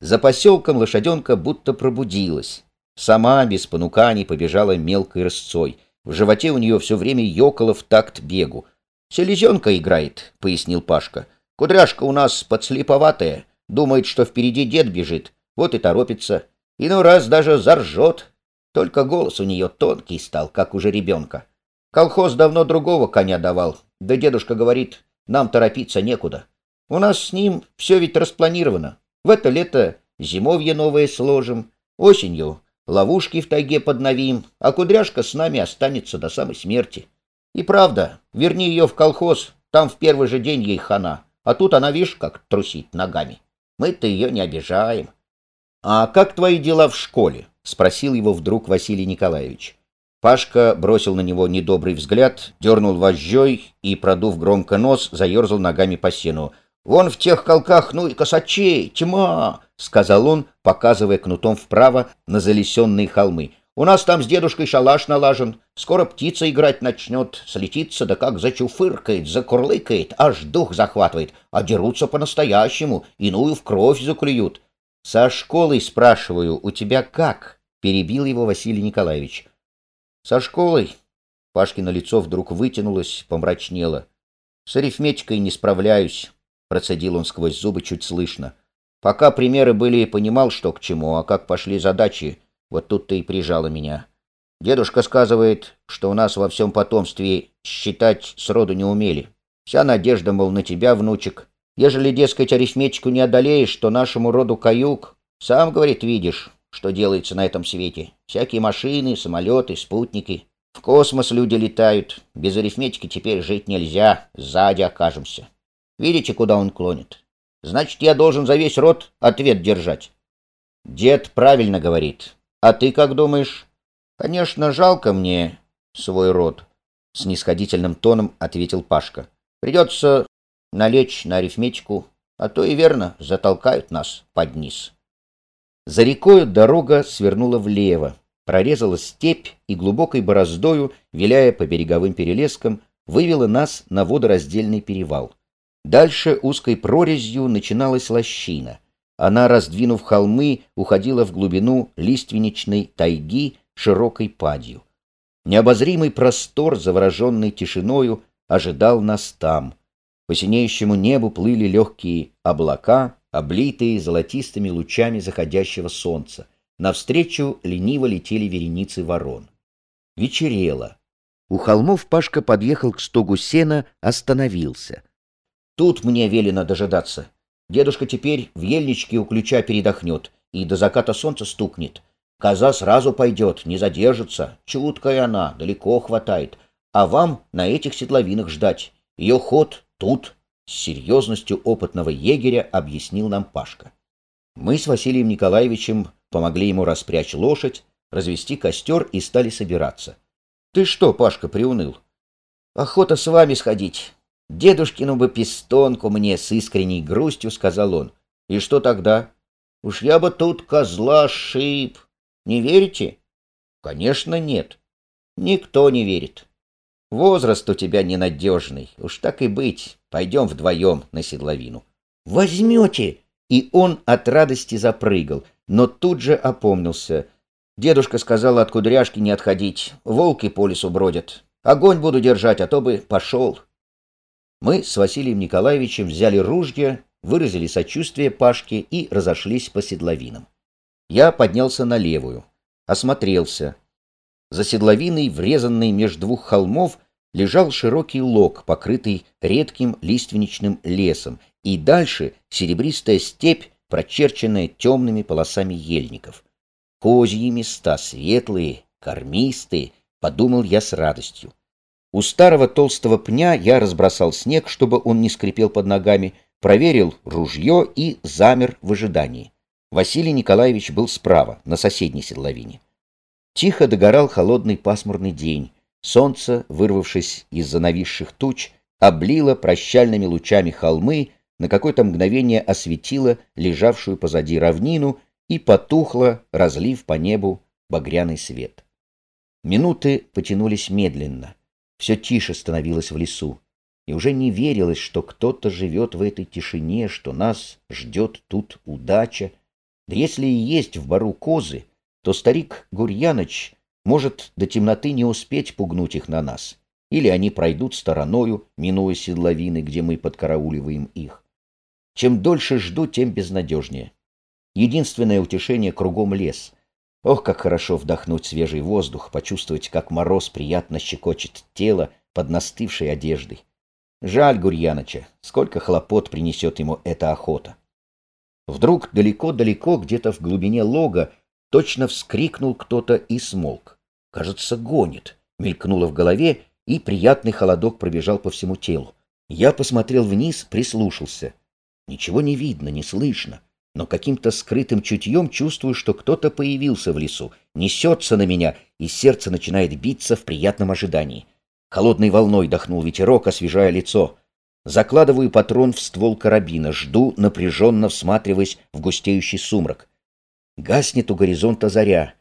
За поселком лошаденка будто пробудилась. Сама, без понуканий, побежала мелкой рысцой. В животе у нее все время ёкало в такт бегу. «Селезенка играет», — пояснил Пашка. «Кудряшка у нас подслеповатая, думает, что впереди дед бежит, вот и торопится. Иной раз даже заржет. Только голос у нее тонкий стал, как уже ребенка. Колхоз давно другого коня давал, да дедушка говорит, нам торопиться некуда. У нас с ним все ведь распланировано. В это лето зимовье новое сложим, осенью ловушки в тайге подновим, а кудряшка с нами останется до самой смерти. И правда, верни ее в колхоз, там в первый же день ей хана, а тут она, видишь, как трусит ногами. Мы-то ее не обижаем. — А как твои дела в школе? — спросил его вдруг Василий Николаевич. Пашка бросил на него недобрый взгляд, дернул вожжой и, продув громко нос, заерзал ногами по сену. «Вон в тех колках, ну и косачей, тьма!» — сказал он, показывая кнутом вправо на залесенные холмы. «У нас там с дедушкой шалаш налажен. Скоро птица играть начнет, слетится, да как зачуфыркает, закурлыкает, аж дух захватывает. А дерутся по-настоящему, иную в кровь заклюют». «Со школой, спрашиваю, у тебя как?» — перебил его Василий Николаевич. Со школой Пашкино лицо вдруг вытянулось, помрачнело. С арифметикой не справляюсь, процедил он сквозь зубы чуть слышно. Пока примеры были, понимал, что к чему, а как пошли задачи, вот тут-то и прижало меня. Дедушка сказывает, что у нас во всем потомстве считать сроду не умели. Вся надежда, мол, на тебя, внучек. Ежели, дескать, арифметику не одолеешь, то нашему роду каюк. Сам, говорит, видишь, что делается на этом свете. Всякие машины, самолеты, спутники. В космос люди летают. Без арифметики теперь жить нельзя. Сзади окажемся. Видите, куда он клонит? Значит, я должен за весь род ответ держать. Дед правильно говорит. А ты как думаешь? Конечно, жалко мне свой род. С нисходительным тоном ответил Пашка. Придется налечь на арифметику, а то и верно затолкают нас под низ. За рекою дорога свернула влево, прорезала степь и глубокой бороздою, виляя по береговым перелескам, вывела нас на водораздельный перевал. Дальше узкой прорезью начиналась лощина. Она, раздвинув холмы, уходила в глубину лиственничной тайги широкой падью. Необозримый простор, завороженный тишиною, ожидал нас там. По синеющему небу плыли легкие облака, облитые золотистыми лучами заходящего солнца. Навстречу лениво летели вереницы ворон. Вечерело. У холмов Пашка подъехал к стогу сена, остановился. Тут мне велено дожидаться. Дедушка теперь в ельничке у ключа передохнет и до заката солнца стукнет. Коза сразу пойдет, не задержится. Чуткая она, далеко хватает. А вам на этих седловинах ждать. Ее ход тут, с серьезностью опытного егеря, объяснил нам Пашка. Мы с Василием Николаевичем помогли ему распрячь лошадь, развести костер и стали собираться. — Ты что, Пашка, приуныл? — Охота с вами сходить. Дедушкину бы пистонку мне с искренней грустью, — сказал он. — И что тогда? — Уж я бы тут козла шип. Не верите? — Конечно, нет. Никто не верит. Возраст у тебя ненадежный. Уж так и быть. Пойдем вдвоем на седловину. — Возьмете! И он от радости запрыгал, но тут же опомнился. Дедушка сказал от кудряшки не отходить. Волки по лесу бродят. Огонь буду держать, а то бы пошел. Мы с Василием Николаевичем взяли ружья, выразили сочувствие Пашке и разошлись по седловинам. Я поднялся на левую, осмотрелся. За седловиной, врезанной между двух холмов, лежал широкий лог, покрытый редким лиственничным лесом, и дальше серебристая степь, прочерченная темными полосами ельников. Козьи места светлые, кормистые, подумал я с радостью. У старого толстого пня я разбросал снег, чтобы он не скрипел под ногами, проверил ружье и замер в ожидании. Василий Николаевич был справа, на соседней седловине. Тихо догорал холодный пасмурный день. Солнце, вырвавшись из-за нависших туч, облило прощальными лучами холмы, на какое-то мгновение осветило лежавшую позади равнину и потухло, разлив по небу багряный свет. Минуты потянулись медленно. Все тише становилось в лесу, и уже не верилось, что кто-то живет в этой тишине, что нас ждет тут удача. Да если и есть в бару козы, то старик Гурьяныч может до темноты не успеть пугнуть их на нас, или они пройдут стороною, минуя седловины, где мы подкарауливаем их. Чем дольше жду, тем безнадежнее. Единственное утешение кругом лес. Ох, как хорошо вдохнуть свежий воздух, почувствовать, как мороз приятно щекочет тело под настывшей одеждой. Жаль Гурьяныча, сколько хлопот принесет ему эта охота. Вдруг далеко-далеко, где-то в глубине лога, точно вскрикнул кто-то и смолк. Кажется, гонит. Мелькнуло в голове, и приятный холодок пробежал по всему телу. Я посмотрел вниз, прислушался. Ничего не видно, не слышно но каким-то скрытым чутьем чувствую, что кто-то появился в лесу, несется на меня, и сердце начинает биться в приятном ожидании. Холодной волной дохнул ветерок, освежая лицо. Закладываю патрон в ствол карабина, жду, напряженно всматриваясь в густеющий сумрак. Гаснет у горизонта заря.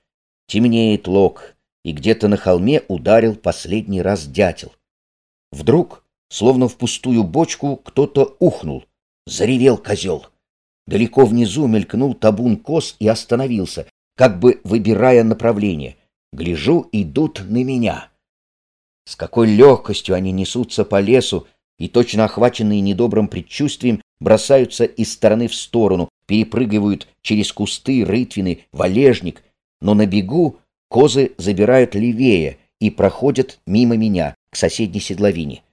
Темнеет лог, и где-то на холме ударил последний раз дятел. Вдруг, словно в пустую бочку, кто-то ухнул. Заревел козел. Далеко внизу мелькнул табун коз и остановился, как бы выбирая направление. Гляжу, идут на меня. С какой легкостью они несутся по лесу и, точно охваченные недобрым предчувствием, бросаются из стороны в сторону, перепрыгивают через кусты, рытвины, валежник, но на бегу козы забирают левее и проходят мимо меня к соседней седловине.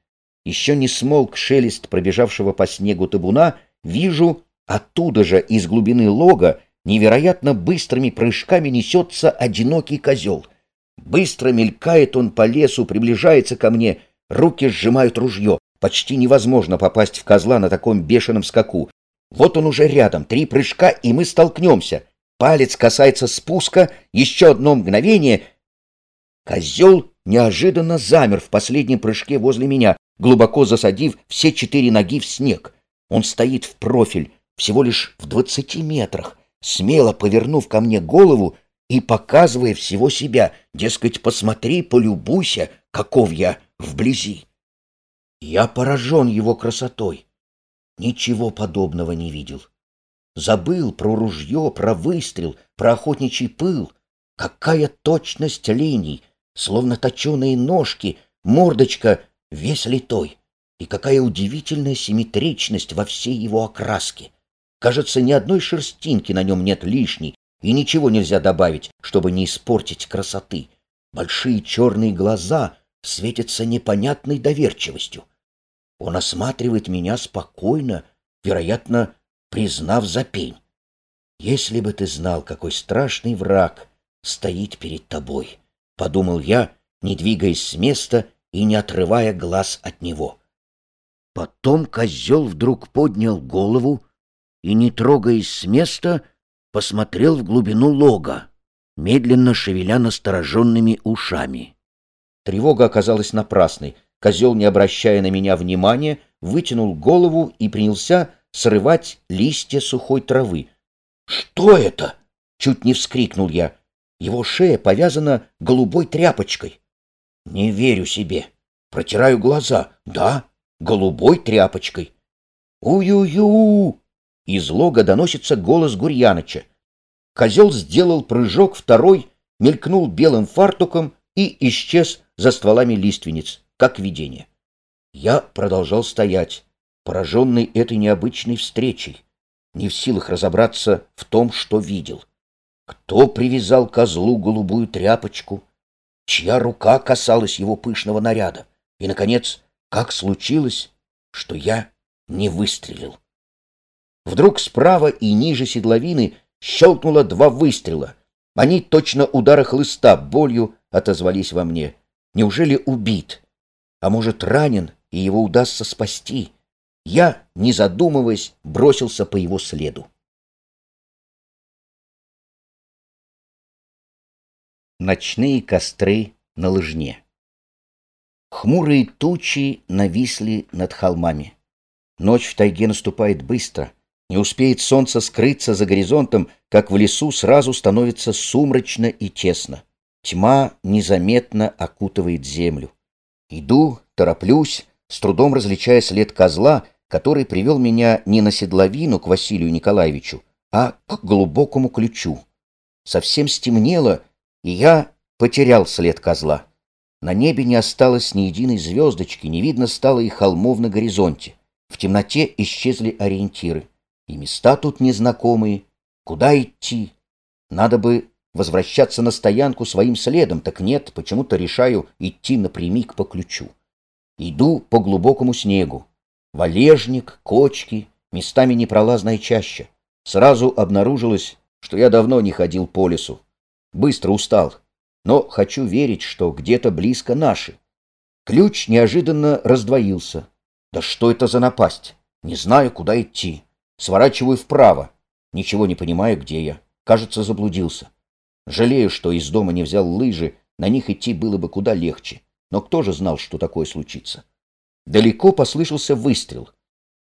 Еще не смолк шелест пробежавшего по снегу табуна, вижу, Оттуда же, из глубины лога, невероятно быстрыми прыжками несется одинокий козел. Быстро мелькает он по лесу, приближается ко мне, руки сжимают ружье. Почти невозможно попасть в козла на таком бешеном скаку. Вот он уже рядом, три прыжка, и мы столкнемся. Палец касается спуска, еще одно мгновение. Козел неожиданно замер в последнем прыжке возле меня, глубоко засадив все четыре ноги в снег. Он стоит в профиль, всего лишь в двадцати метрах, смело повернув ко мне голову и показывая всего себя, дескать, посмотри, полюбуйся, каков я вблизи. Я поражен его красотой. Ничего подобного не видел. Забыл про ружье, про выстрел, про охотничий пыл. Какая точность линий, словно точеные ножки, мордочка весь литой. И какая удивительная симметричность во всей его окраске. Кажется, ни одной шерстинки на нем нет лишней, и ничего нельзя добавить, чтобы не испортить красоты. Большие черные глаза светятся непонятной доверчивостью. Он осматривает меня спокойно, вероятно, признав за пень. Если бы ты знал, какой страшный враг стоит перед тобой, — подумал я, не двигаясь с места и не отрывая глаз от него. Потом козел вдруг поднял голову и, не трогаясь с места, посмотрел в глубину лога, медленно шевеля настороженными ушами. Тревога оказалась напрасной. Козел, не обращая на меня внимания, вытянул голову и принялся срывать листья сухой травы. «Что это?» — чуть не вскрикнул я. Его шея повязана голубой тряпочкой. Не верю себе. Протираю глаза. Да, голубой тряпочкой. «У-ю-ю!» Из лога доносится голос Гурьяныча. Козел сделал прыжок, второй мелькнул белым фартуком и исчез за стволами лиственниц, как видение. Я продолжал стоять, пораженный этой необычной встречей, не в силах разобраться в том, что видел. Кто привязал козлу голубую тряпочку? Чья рука касалась его пышного наряда? И, наконец, как случилось, что я не выстрелил? Вдруг справа и ниже седловины щелкнуло два выстрела. Они, точно удары хлыста, болью отозвались во мне. Неужели убит? А может, ранен, и его удастся спасти? Я, не задумываясь, бросился по его следу. Ночные костры на лыжне. Хмурые тучи нависли над холмами. Ночь в тайге наступает быстро. Не успеет солнце скрыться за горизонтом, как в лесу сразу становится сумрачно и тесно. Тьма незаметно окутывает землю. Иду, тороплюсь, с трудом различая след козла, который привел меня не на седловину к Василию Николаевичу, а к глубокому ключу. Совсем стемнело, и я потерял след козла. На небе не осталось ни единой звездочки, не видно стало и холмов на горизонте. В темноте исчезли ориентиры. И места тут незнакомые. Куда идти? Надо бы возвращаться на стоянку своим следом, так нет, почему-то решаю идти напрямик по ключу. Иду по глубокому снегу. Валежник, кочки, местами непролазная чаща. Сразу обнаружилось, что я давно не ходил по лесу. Быстро устал, но хочу верить, что где-то близко наши. Ключ неожиданно раздвоился. Да что это за напасть? Не знаю, куда идти. Сворачиваю вправо. Ничего не понимаю, где я. Кажется, заблудился. Жалею, что из дома не взял лыжи, на них идти было бы куда легче. Но кто же знал, что такое случится? Далеко послышался выстрел.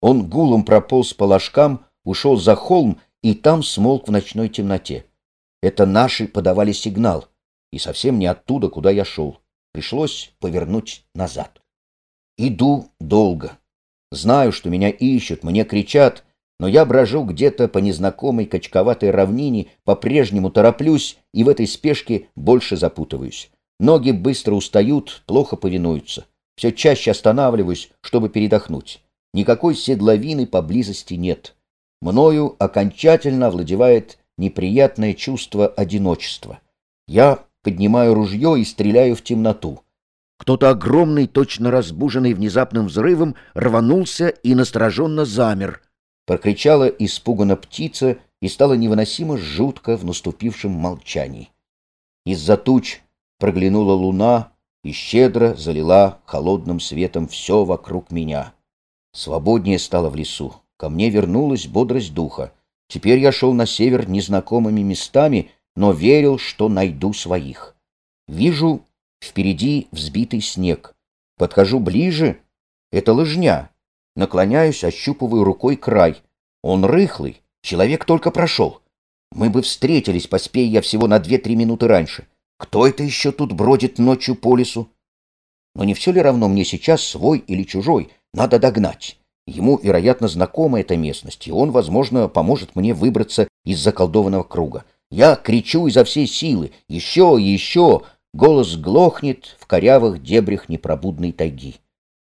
Он гулом прополз по ложкам, ушел за холм и там смолк в ночной темноте. Это наши подавали сигнал, и совсем не оттуда, куда я шел. Пришлось повернуть назад. Иду долго. Знаю, что меня ищут, мне кричат, но я брожу где-то по незнакомой качковатой равнине, по-прежнему тороплюсь и в этой спешке больше запутываюсь. Ноги быстро устают, плохо повинуются. Все чаще останавливаюсь, чтобы передохнуть. Никакой седловины поблизости нет. Мною окончательно овладевает неприятное чувство одиночества. Я поднимаю ружье и стреляю в темноту. Кто-то огромный, точно разбуженный внезапным взрывом, рванулся и настороженно замер. Прокричала испуганно птица и стало невыносимо жутко в наступившем молчании. Из-за туч проглянула луна и щедро залила холодным светом все вокруг меня. Свободнее стало в лесу. Ко мне вернулась бодрость духа. Теперь я шел на север незнакомыми местами, но верил, что найду своих. Вижу впереди взбитый снег. Подхожу ближе. Это лыжня. Наклоняюсь, ощупываю рукой край. Он рыхлый. Человек только прошел. Мы бы встретились, поспея я всего на две-три минуты раньше. Кто это еще тут бродит ночью по лесу? Но не все ли равно мне сейчас, свой или чужой? Надо догнать. Ему, вероятно, знакома эта местность, и он, возможно, поможет мне выбраться из заколдованного круга. Я кричу изо всей силы. Еще еще. Голос глохнет в корявых дебрях непробудной тайги.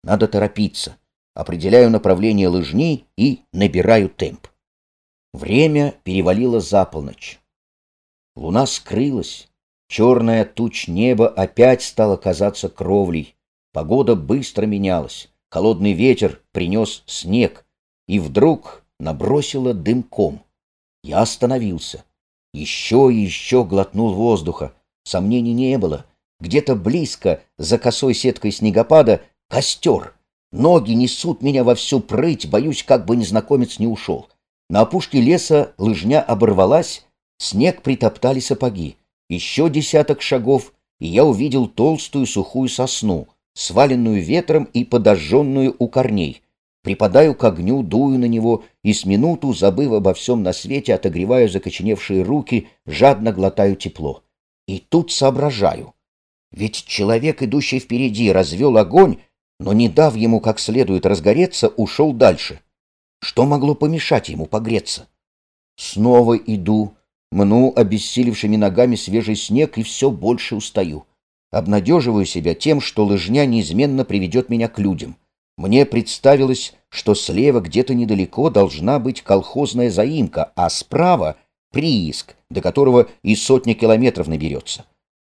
Надо торопиться. Определяю направление лыжни и набираю темп. Время перевалило за полночь. Луна скрылась. Черная туч неба опять стала казаться кровлей. Погода быстро менялась. Холодный ветер принес снег. И вдруг набросило дымком. Я остановился. Еще и еще глотнул воздуха. Сомнений не было. Где-то близко, за косой сеткой снегопада, костер. Ноги несут меня во всю прыть, боюсь, как бы незнакомец не ушел. На опушке леса лыжня оборвалась, снег притоптали сапоги. Еще десяток шагов, и я увидел толстую сухую сосну, сваленную ветром и подожженную у корней. Припадаю к огню, дую на него и с минуту, забыв обо всем на свете, отогреваю закоченевшие руки, жадно глотаю тепло. И тут соображаю. Ведь человек, идущий впереди, развел огонь, но, не дав ему как следует разгореться, ушел дальше. Что могло помешать ему погреться? Снова иду, мну обессилевшими ногами свежий снег и все больше устаю. Обнадеживаю себя тем, что лыжня неизменно приведет меня к людям. Мне представилось, что слева где-то недалеко должна быть колхозная заимка, а справа — прииск, до которого и сотня километров наберется.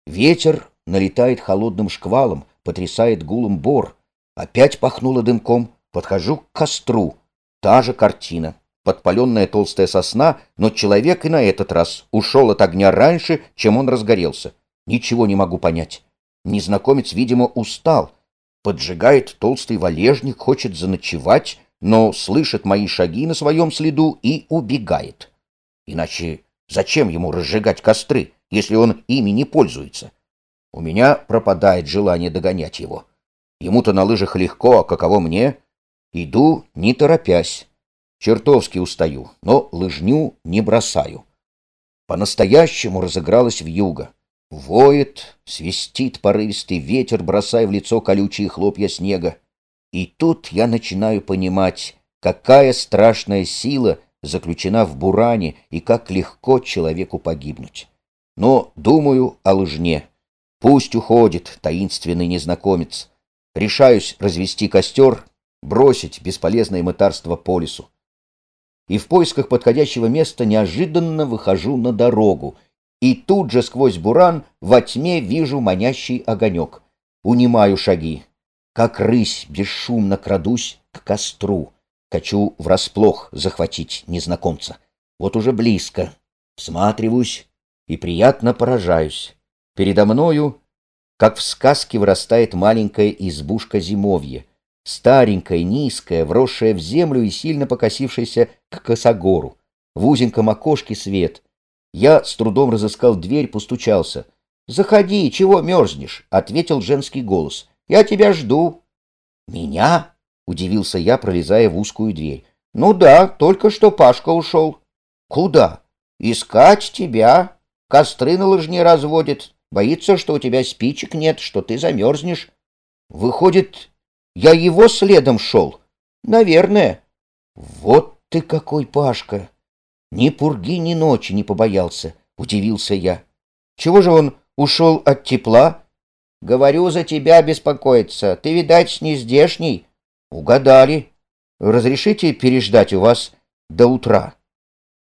Ветер налетает холодным шквалом, потрясает гулом бор. Опять пахнуло дымком, подхожу к костру. Та же картина. Подпаленная толстая сосна, но человек и на этот раз ушел от огня раньше, чем он разгорелся. Ничего не могу понять. Незнакомец, видимо, устал. Поджигает толстый валежник, хочет заночевать, но слышит мои шаги на своем следу и убегает. Иначе зачем ему разжигать костры, если он ими не пользуется? У меня пропадает желание догонять его. Ему-то на лыжах легко, а каково мне? Иду, не торопясь. Чертовски устаю, но лыжню не бросаю. По-настоящему разыгралась вьюга. Воет, свистит порывистый ветер, бросая в лицо колючие хлопья снега. И тут я начинаю понимать, какая страшная сила заключена в буране и как легко человеку погибнуть. Но думаю о лыжне. Пусть уходит таинственный незнакомец. Решаюсь развести костер бросить бесполезное мытарство по лесу. И в поисках подходящего места неожиданно выхожу на дорогу, и тут же сквозь буран во тьме вижу манящий огонек. Унимаю шаги. Как рысь бесшумно крадусь к костру. Хочу врасплох захватить незнакомца. Вот уже близко. Всматриваюсь и приятно поражаюсь. Передо мною, как в сказке, вырастает маленькая избушка зимовья старенькая, низкая, вросшая в землю и сильно покосившаяся к косогору. В узеньком окошке свет. Я с трудом разыскал дверь, постучался. «Заходи, чего мерзнешь?» — ответил женский голос. «Я тебя жду». «Меня?» — удивился я, пролезая в узкую дверь. «Ну да, только что Пашка ушел». «Куда?» «Искать тебя. Костры на лыжне разводит. Боится, что у тебя спичек нет, что ты замерзнешь». «Выходит, я его следом шел. Наверное. Вот ты какой, Пашка! Ни пурги, ни ночи не побоялся, удивился я. Чего же он ушел от тепла? Говорю, за тебя беспокоиться. Ты, видать, не здешний. Угадали. Разрешите переждать у вас до утра.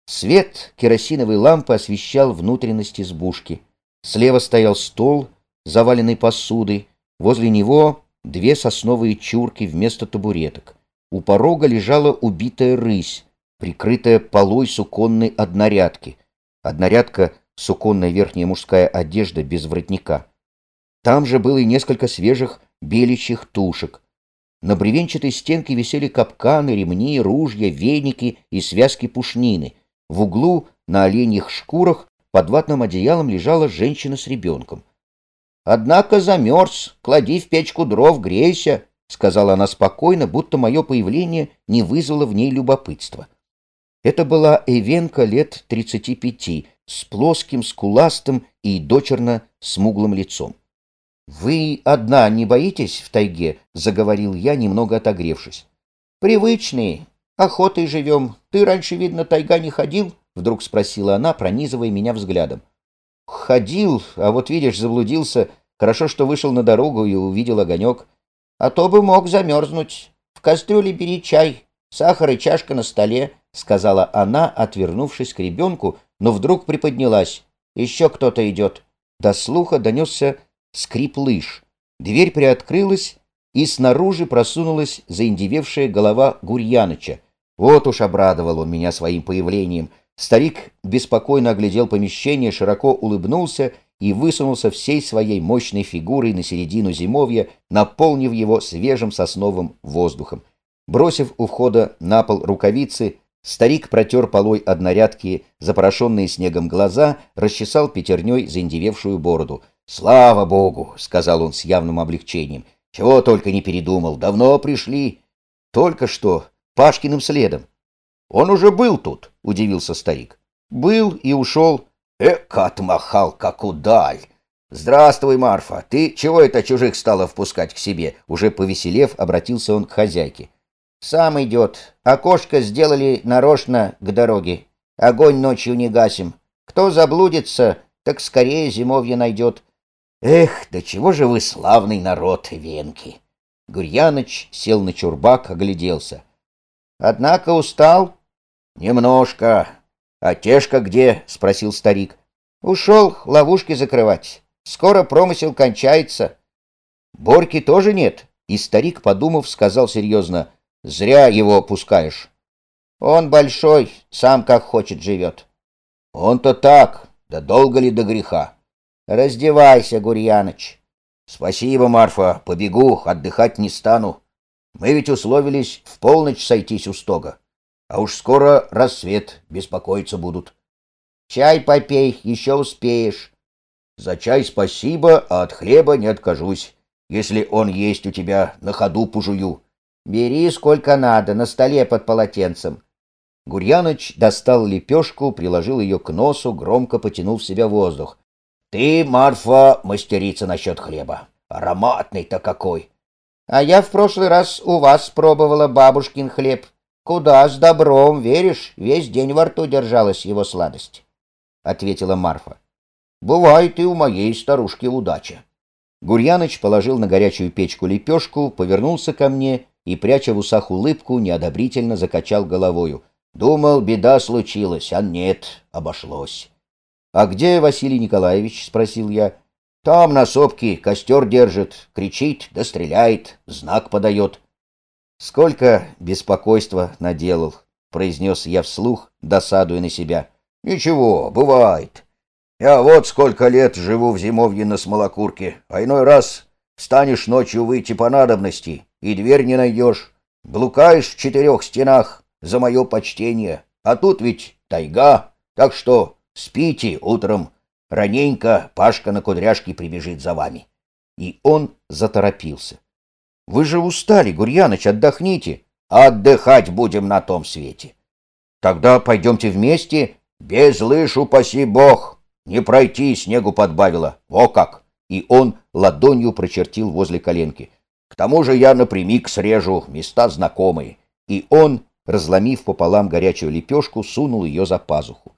Свет керосиновой лампы освещал внутренность избушки. Слева стоял стол, заваленный посудой. Возле него две сосновые чурки вместо табуреток. У порога лежала убитая рысь, прикрытая полой суконной однорядки. Однорядка — суконная верхняя мужская одежда без воротника. Там же было и несколько свежих беличьих тушек. На бревенчатой стенке висели капканы, ремни, ружья, веники и связки пушнины. В углу на оленьих шкурах под ватным одеялом лежала женщина с ребенком. Однако замерз, клади в печку дров, грейся, — сказала она спокойно, будто мое появление не вызвало в ней любопытства. Это была Эвенка лет тридцати пяти, с плоским, скуластым и дочерно смуглым лицом. «Вы одна не боитесь в тайге?» — заговорил я, немного отогревшись. «Привычные. Охотой живем. Ты раньше, видно, тайга не ходил?» — вдруг спросила она, пронизывая меня взглядом. «Ходил, а вот, видишь, заблудился. Хорошо, что вышел на дорогу и увидел огонек. А то бы мог замерзнуть. В кастрюле бери чай, сахар и чашка на столе», — сказала она, отвернувшись к ребенку, но вдруг приподнялась. «Еще кто-то идет». До слуха донесся скрип лыж. Дверь приоткрылась, и снаружи просунулась заиндевевшая голова Гурьяныча. Вот уж обрадовал он меня своим появлением. Старик беспокойно оглядел помещение, широко улыбнулся и высунулся всей своей мощной фигурой на середину зимовья, наполнив его свежим сосновым воздухом. Бросив у входа на пол рукавицы, старик протер полой однорядки запорошенные снегом глаза, расчесал пятерней заиндевевшую бороду — «Слава Богу!» — сказал он с явным облегчением. «Чего только не передумал. Давно пришли. Только что. Пашкиным следом». «Он уже был тут», — удивился старик. «Был и ушел». «Эк, отмахал, как удаль!» «Здравствуй, Марфа! Ты чего это чужих стала впускать к себе?» Уже повеселев, обратился он к хозяйке. «Сам идет. Окошко сделали нарочно к дороге. Огонь ночью не гасим. Кто заблудится, так скорее зимовье найдет. Эх, да чего же вы славный народ, венки! Гурьяныч сел на чурбак, огляделся. Однако устал? Немножко. А Тешка где? Спросил старик. Ушел ловушки закрывать. Скоро промысел кончается. Борьки тоже нет. И старик, подумав, сказал серьезно. Зря его пускаешь. Он большой, сам как хочет живет. Он-то так, да долго ли до греха? Раздевайся, Гурьяныч. Спасибо, Марфа, побегу, отдыхать не стану. Мы ведь условились в полночь сойтись у стога. А уж скоро рассвет, беспокоиться будут. Чай попей, еще успеешь. За чай спасибо, а от хлеба не откажусь. Если он есть у тебя, на ходу пожую. Бери сколько надо, на столе под полотенцем. Гурьяныч достал лепешку, приложил ее к носу, громко потянул в себя воздух. Ты, Марфа, мастерица насчет хлеба. Ароматный-то какой. А я в прошлый раз у вас пробовала бабушкин хлеб. Куда с добром, веришь? Весь день во рту держалась его сладость. Ответила Марфа. Бывает и у моей старушки удача. Гурьяныч положил на горячую печку лепешку, повернулся ко мне и, пряча в усах улыбку, неодобрительно закачал головою. Думал, беда случилась, а нет, обошлось. «А где Василий Николаевич?» — спросил я. «Там на сопке костер держит, кричит да стреляет, знак подает». «Сколько беспокойства наделал», — произнес я вслух, досадуя на себя. «Ничего, бывает. Я вот сколько лет живу в зимовье на смолокурке, а иной раз встанешь ночью выйти по надобности, и дверь не найдешь. Блукаешь в четырех стенах за мое почтение, а тут ведь тайга, так что Спите утром. Раненько Пашка на кудряшке прибежит за вами. И он заторопился. Вы же устали, Гурьяныч, отдохните. Отдыхать будем на том свете. Тогда пойдемте вместе. Без лыж, упаси бог. Не пройти, снегу подбавило. Во как! И он ладонью прочертил возле коленки. К тому же я напрямик срежу, места знакомые. И он, разломив пополам горячую лепешку, сунул ее за пазуху.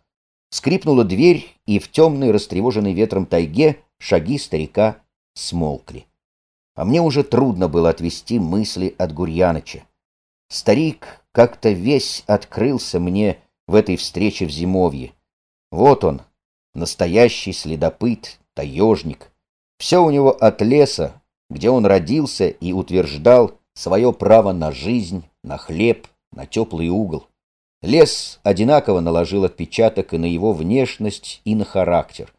Скрипнула дверь, и в темной, растревоженной ветром тайге шаги старика смолкли. А мне уже трудно было отвести мысли от Гурьяныча. Старик как-то весь открылся мне в этой встрече в зимовье. Вот он, настоящий следопыт, таежник. Все у него от леса, где он родился и утверждал свое право на жизнь, на хлеб, на теплый угол. Лес одинаково наложил отпечаток и на его внешность, и на характер.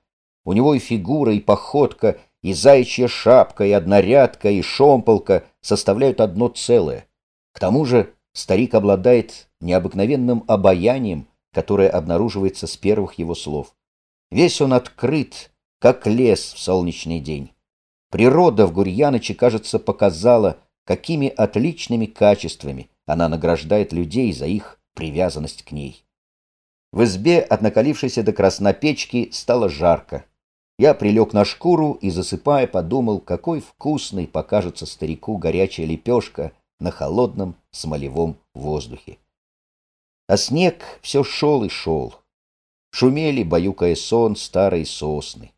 У него и фигура, и походка, и заячья шапка, и однорядка, и шомполка составляют одно целое. К тому же старик обладает необыкновенным обаянием, которое обнаруживается с первых его слов. Весь он открыт, как лес в солнечный день. Природа в Гурьяныче, кажется, показала, какими отличными качествами она награждает людей за их привязанность к ней. В избе от накалившейся до красна печки стало жарко. Я прилег на шкуру и, засыпая, подумал, какой вкусной покажется старику горячая лепешка на холодном смолевом воздухе. А снег все шел и шел. Шумели, баюкая сон, старые сосны.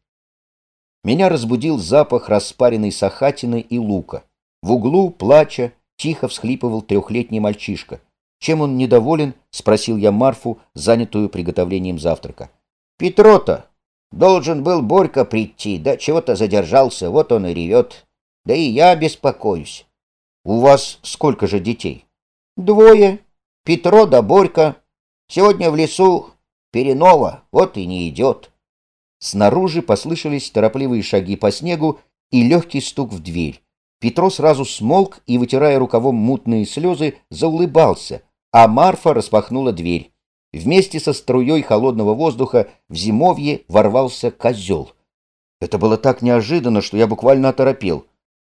Меня разбудил запах распаренной сахатины и лука. В углу, плача, тихо всхлипывал трехлетний мальчишка. Чем он недоволен, спросил я Марфу, занятую приготовлением завтрака. Петро-то должен был Борька прийти, да чего-то задержался, вот он и ревет. Да и я беспокоюсь. У вас сколько же детей? Двое. Петро да Борька. Сегодня в лесу Перенова, вот и не идет. Снаружи послышались торопливые шаги по снегу и легкий стук в дверь. Петро сразу смолк и, вытирая рукавом мутные слезы, заулыбался, а Марфа распахнула дверь. Вместе со струей холодного воздуха в зимовье ворвался козел. Это было так неожиданно, что я буквально оторопел.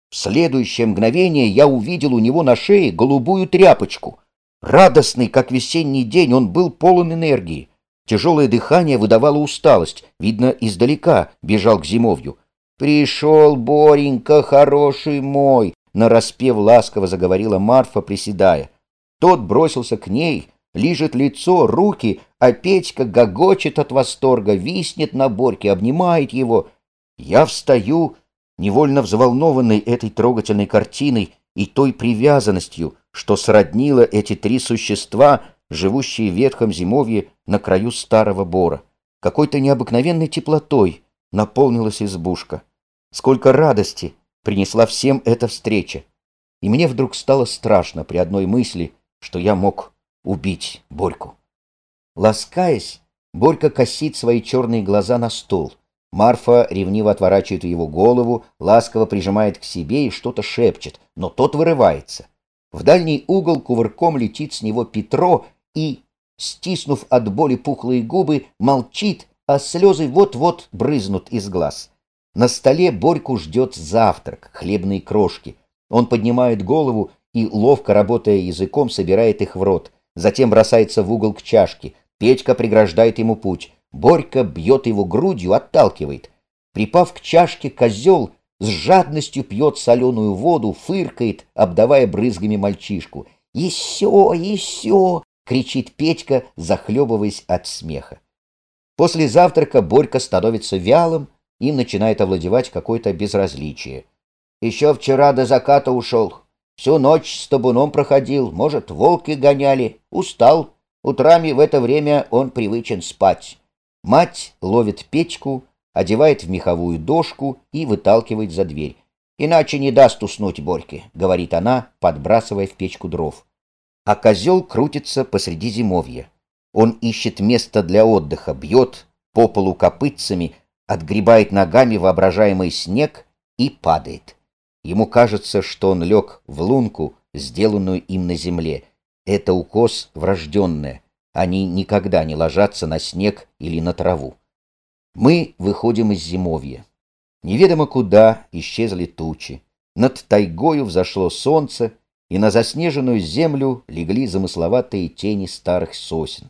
В следующее мгновение я увидел у него на шее голубую тряпочку. Радостный, как весенний день, он был полон энергии. Тяжелое дыхание выдавало усталость. Видно, издалека бежал к зимовью. «Пришел, Боренька, хороший мой!» Нараспев ласково заговорила Марфа, приседая. Тот бросился к ней, лижет лицо, руки, а Петька гогочет от восторга, виснет на Борьке, обнимает его. Я встаю, невольно взволнованный этой трогательной картиной и той привязанностью, что сроднило эти три существа, живущие в ветхом зимовье на краю старого бора. Какой-то необыкновенной теплотой, наполнилась избушка. Сколько радости принесла всем эта встреча. И мне вдруг стало страшно при одной мысли, что я мог убить Борьку. Ласкаясь, Борька косит свои черные глаза на стол. Марфа ревниво отворачивает его голову, ласково прижимает к себе и что-то шепчет, но тот вырывается. В дальний угол кувырком летит с него Петро и, стиснув от боли пухлые губы, молчит а слезы вот-вот брызнут из глаз. На столе Борьку ждет завтрак, хлебные крошки. Он поднимает голову и, ловко работая языком, собирает их в рот. Затем бросается в угол к чашке. Петька преграждает ему путь. Борька бьет его грудью, отталкивает. Припав к чашке, козел с жадностью пьет соленую воду, фыркает, обдавая брызгами мальчишку. «Еще, еще!» — кричит Петька, захлебываясь от смеха. После завтрака Борька становится вялым, им начинает овладевать какое-то безразличие. Еще вчера до заката ушел. Всю ночь с табуном проходил, может, волки гоняли. Устал. Утрами в это время он привычен спать. Мать ловит печку, одевает в меховую дошку и выталкивает за дверь. «Иначе не даст уснуть Борьке», — говорит она, подбрасывая в печку дров. А козел крутится посреди зимовья. Он ищет место для отдыха, бьет по полу копытцами, отгребает ногами воображаемый снег и падает. Ему кажется, что он лег в лунку, сделанную им на земле. Это укос врожденное. Они никогда не ложатся на снег или на траву. Мы выходим из зимовья. Неведомо куда исчезли тучи. Над тайгою взошло солнце, и на заснеженную землю легли замысловатые тени старых сосен.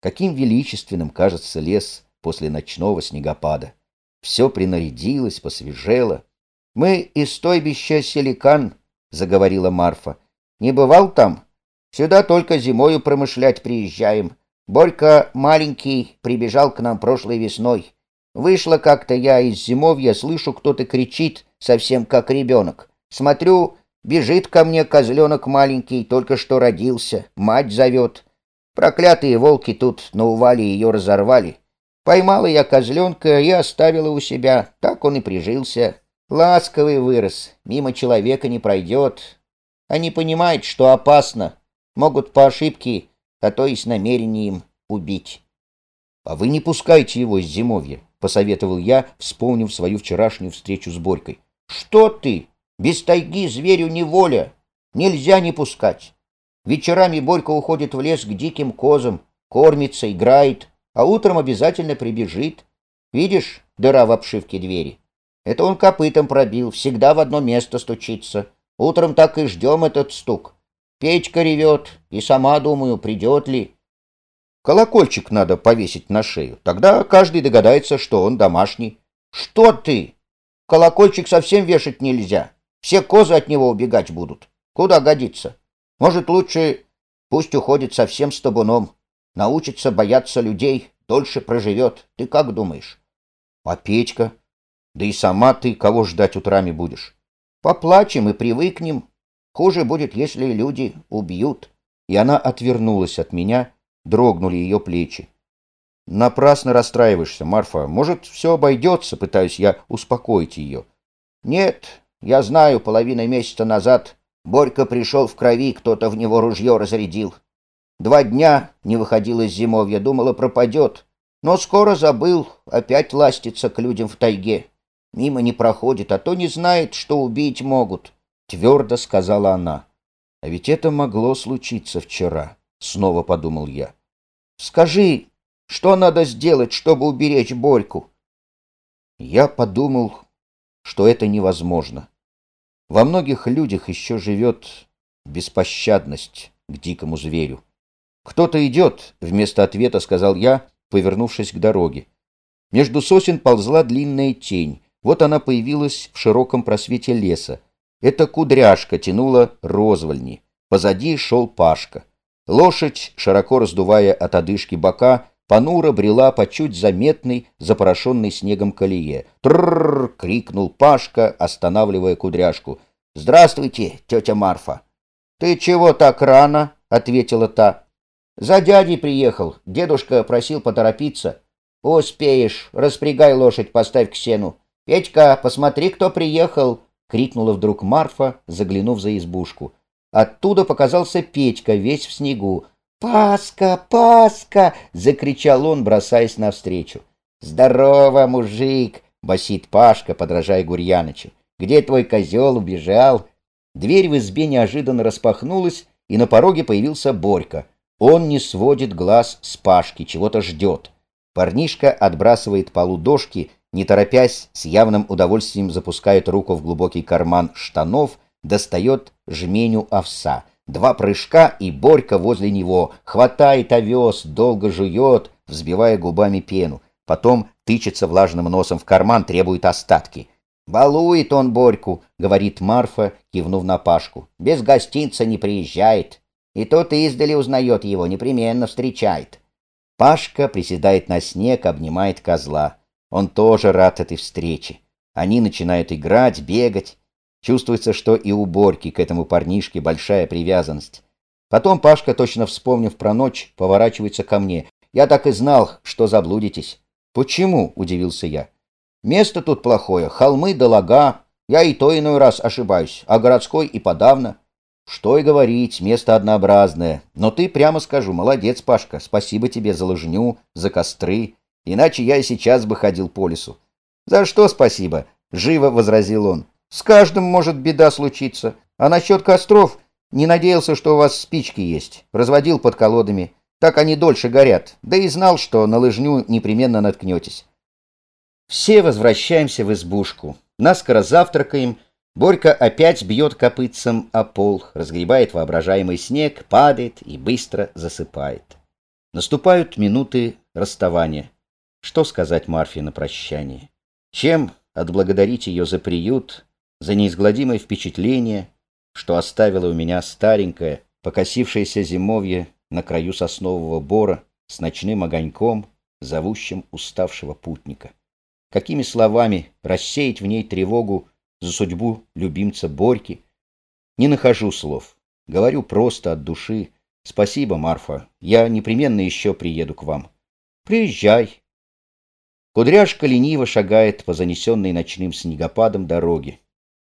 Каким величественным кажется лес после ночного снегопада. Все принарядилось, посвежело. — Мы из стойбища Селикан, — заговорила Марфа. — Не бывал там? Сюда только зимою промышлять приезжаем. Борька маленький прибежал к нам прошлой весной. Вышла как-то я из зимовья, слышу, кто-то кричит, совсем как ребенок. Смотрю, бежит ко мне козленок маленький, только что родился, мать зовет. Проклятые волки тут на увале ее разорвали. Поймала я козленка и оставила у себя. Так он и прижился. Ласковый вырос, мимо человека не пройдет. Они понимают, что опасно. Могут по ошибке, а то и с намерением убить. — А вы не пускайте его из зимовья, — посоветовал я, вспомнив свою вчерашнюю встречу с Борькой. — Что ты? Без тайги зверю неволя. Нельзя не пускать. Вечерами Борька уходит в лес к диким козам, кормится, играет, а утром обязательно прибежит. Видишь, дыра в обшивке двери? Это он копытом пробил, всегда в одно место стучится. Утром так и ждем этот стук. Печка ревет, и сама думаю, придет ли. Колокольчик надо повесить на шею, тогда каждый догадается, что он домашний. Что ты? Колокольчик совсем вешать нельзя. Все козы от него убегать будут. Куда годится? Может, лучше пусть уходит совсем с табуном. Научится бояться людей, дольше проживет. Ты как думаешь? А Петька? Да и сама ты кого ждать утрами будешь? Поплачем и привыкнем. Хуже будет, если люди убьют. И она отвернулась от меня, дрогнули ее плечи. Напрасно расстраиваешься, Марфа. Может, все обойдется, пытаюсь я успокоить ее. Нет, я знаю, половина месяца назад Борька пришел в крови, кто-то в него ружье разрядил. Два дня не выходил из зимовья, думала, пропадет. Но скоро забыл, опять ластится к людям в тайге. Мимо не проходит, а то не знает, что убить могут, — твердо сказала она. А ведь это могло случиться вчера, — снова подумал я. Скажи, что надо сделать, чтобы уберечь Борьку? Я подумал, что это невозможно. Во многих людях еще живет беспощадность к дикому зверю. «Кто-то идет», — вместо ответа сказал я, повернувшись к дороге. Между сосен ползла длинная тень. Вот она появилась в широком просвете леса. Эта кудряшка тянула розвольни. Позади шел Пашка. Лошадь, широко раздувая от одышки бока, понуро брела по чуть заметной, запорошенной снегом колее. «Тррррр!» — крикнул Пашка, останавливая кудряшку. «Здравствуйте, тетя Марфа!» «Ты чего так рано?» — ответила та. «За дядей приехал. Дедушка просил поторопиться». «Успеешь. Распрягай лошадь, поставь к сену. Петька, посмотри, кто приехал!» — крикнула вдруг Марфа, заглянув за избушку. Оттуда показался Петька, весь в снегу. «Паска! Паска!» — закричал он, бросаясь навстречу. «Здорово, мужик!» — басит Пашка, подражая Гурьянычу. «Где твой козел убежал?» Дверь в избе неожиданно распахнулась, и на пороге появился Борька. Он не сводит глаз с Пашки, чего-то ждет. Парнишка отбрасывает полу дошки, не торопясь, с явным удовольствием запускает руку в глубокий карман штанов, достает жменю овса — Два прыжка, и Борька возле него. Хватает овес, долго жует, взбивая губами пену. Потом тычется влажным носом в карман, требует остатки. «Балует он Борьку», — говорит Марфа, кивнув на Пашку. «Без гостинца не приезжает. И тот издали узнает его, непременно встречает». Пашка приседает на снег, обнимает козла. Он тоже рад этой встрече. Они начинают играть, бегать. Чувствуется, что и у Борьки к этому парнишке большая привязанность. Потом Пашка, точно вспомнив про ночь, поворачивается ко мне. «Я так и знал, что заблудитесь». «Почему?» — удивился я. «Место тут плохое, холмы да лага. Я и то иной раз ошибаюсь, а городской и подавно». «Что и говорить, место однообразное. Но ты, прямо скажу, молодец, Пашка. Спасибо тебе за лыжню, за костры. Иначе я и сейчас бы ходил по лесу». «За что спасибо?» — живо возразил он. С каждым может беда случиться. А насчет костров не надеялся, что у вас спички есть. Разводил под колодами. Так они дольше горят. Да и знал, что на лыжню непременно наткнетесь. Все возвращаемся в избушку. Наскоро завтракаем. Борька опять бьет копытцем о пол, разгребает воображаемый снег, падает и быстро засыпает. Наступают минуты расставания. Что сказать Марфе на прощание? Чем отблагодарить ее за приют, за неизгладимое впечатление, что оставило у меня старенькое, покосившееся зимовье на краю соснового бора с ночным огоньком, зовущим уставшего путника. Какими словами рассеять в ней тревогу за судьбу любимца Борьки? Не нахожу слов. Говорю просто от души. Спасибо, Марфа. Я непременно еще приеду к вам. Приезжай. Кудряшка лениво шагает по занесенной ночным снегопадом дороге.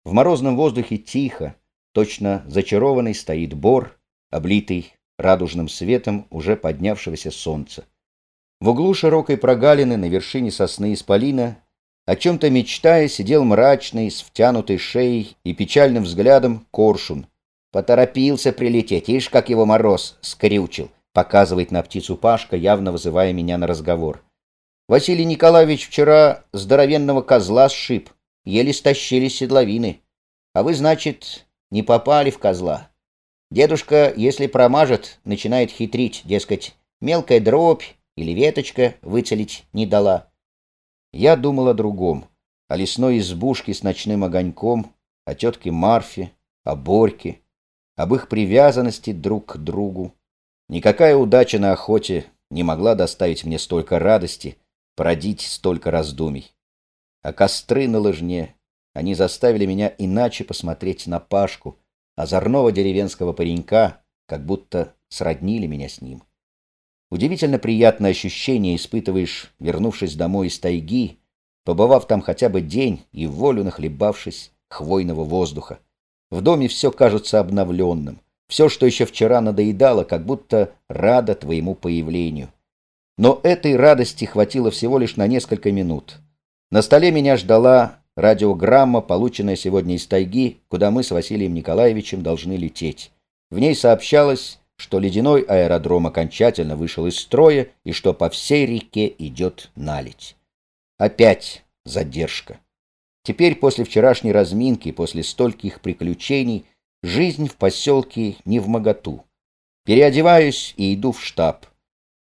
В морозном воздухе тихо, точно зачарованный стоит бор, облитый радужным светом уже поднявшегося солнца. В углу широкой прогалины на вершине сосны исполина, о чем-то мечтая, сидел мрачный, с втянутой шеей и печальным взглядом коршун. Поторопился прилететь, ишь, как его мороз скрючил, показывает на птицу Пашка, явно вызывая меня на разговор. Василий Николаевич вчера здоровенного козла сшиб, еле стащили седловины. А вы, значит, не попали в козла. Дедушка, если промажет, начинает хитрить, дескать, мелкая дробь или веточка выцелить не дала. Я думал о другом, о лесной избушке с ночным огоньком, о тетке Марфе, о Борьке, об их привязанности друг к другу. Никакая удача на охоте не могла доставить мне столько радости, породить столько раздумий. А костры на лыжне, они заставили меня иначе посмотреть на Пашку, озорного деревенского паренька, как будто сроднили меня с ним. Удивительно приятное ощущение испытываешь, вернувшись домой из тайги, побывав там хотя бы день и волю нахлебавшись хвойного воздуха. В доме все кажется обновленным. Все, что еще вчера надоедало, как будто рада твоему появлению. Но этой радости хватило всего лишь на несколько минут. На столе меня ждала радиограмма, полученная сегодня из тайги, куда мы с Василием Николаевичем должны лететь. В ней сообщалось, что ледяной аэродром окончательно вышел из строя и что по всей реке идет наледь. Опять задержка. Теперь после вчерашней разминки, после стольких приключений, жизнь в поселке не в моготу. Переодеваюсь и иду в штаб.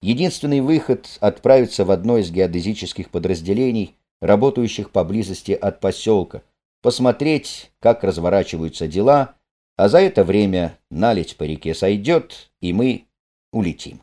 Единственный выход — отправиться в одно из геодезических подразделений, работающих поблизости от поселка, посмотреть, как разворачиваются дела, а за это время наледь по реке сойдет, и мы улетим.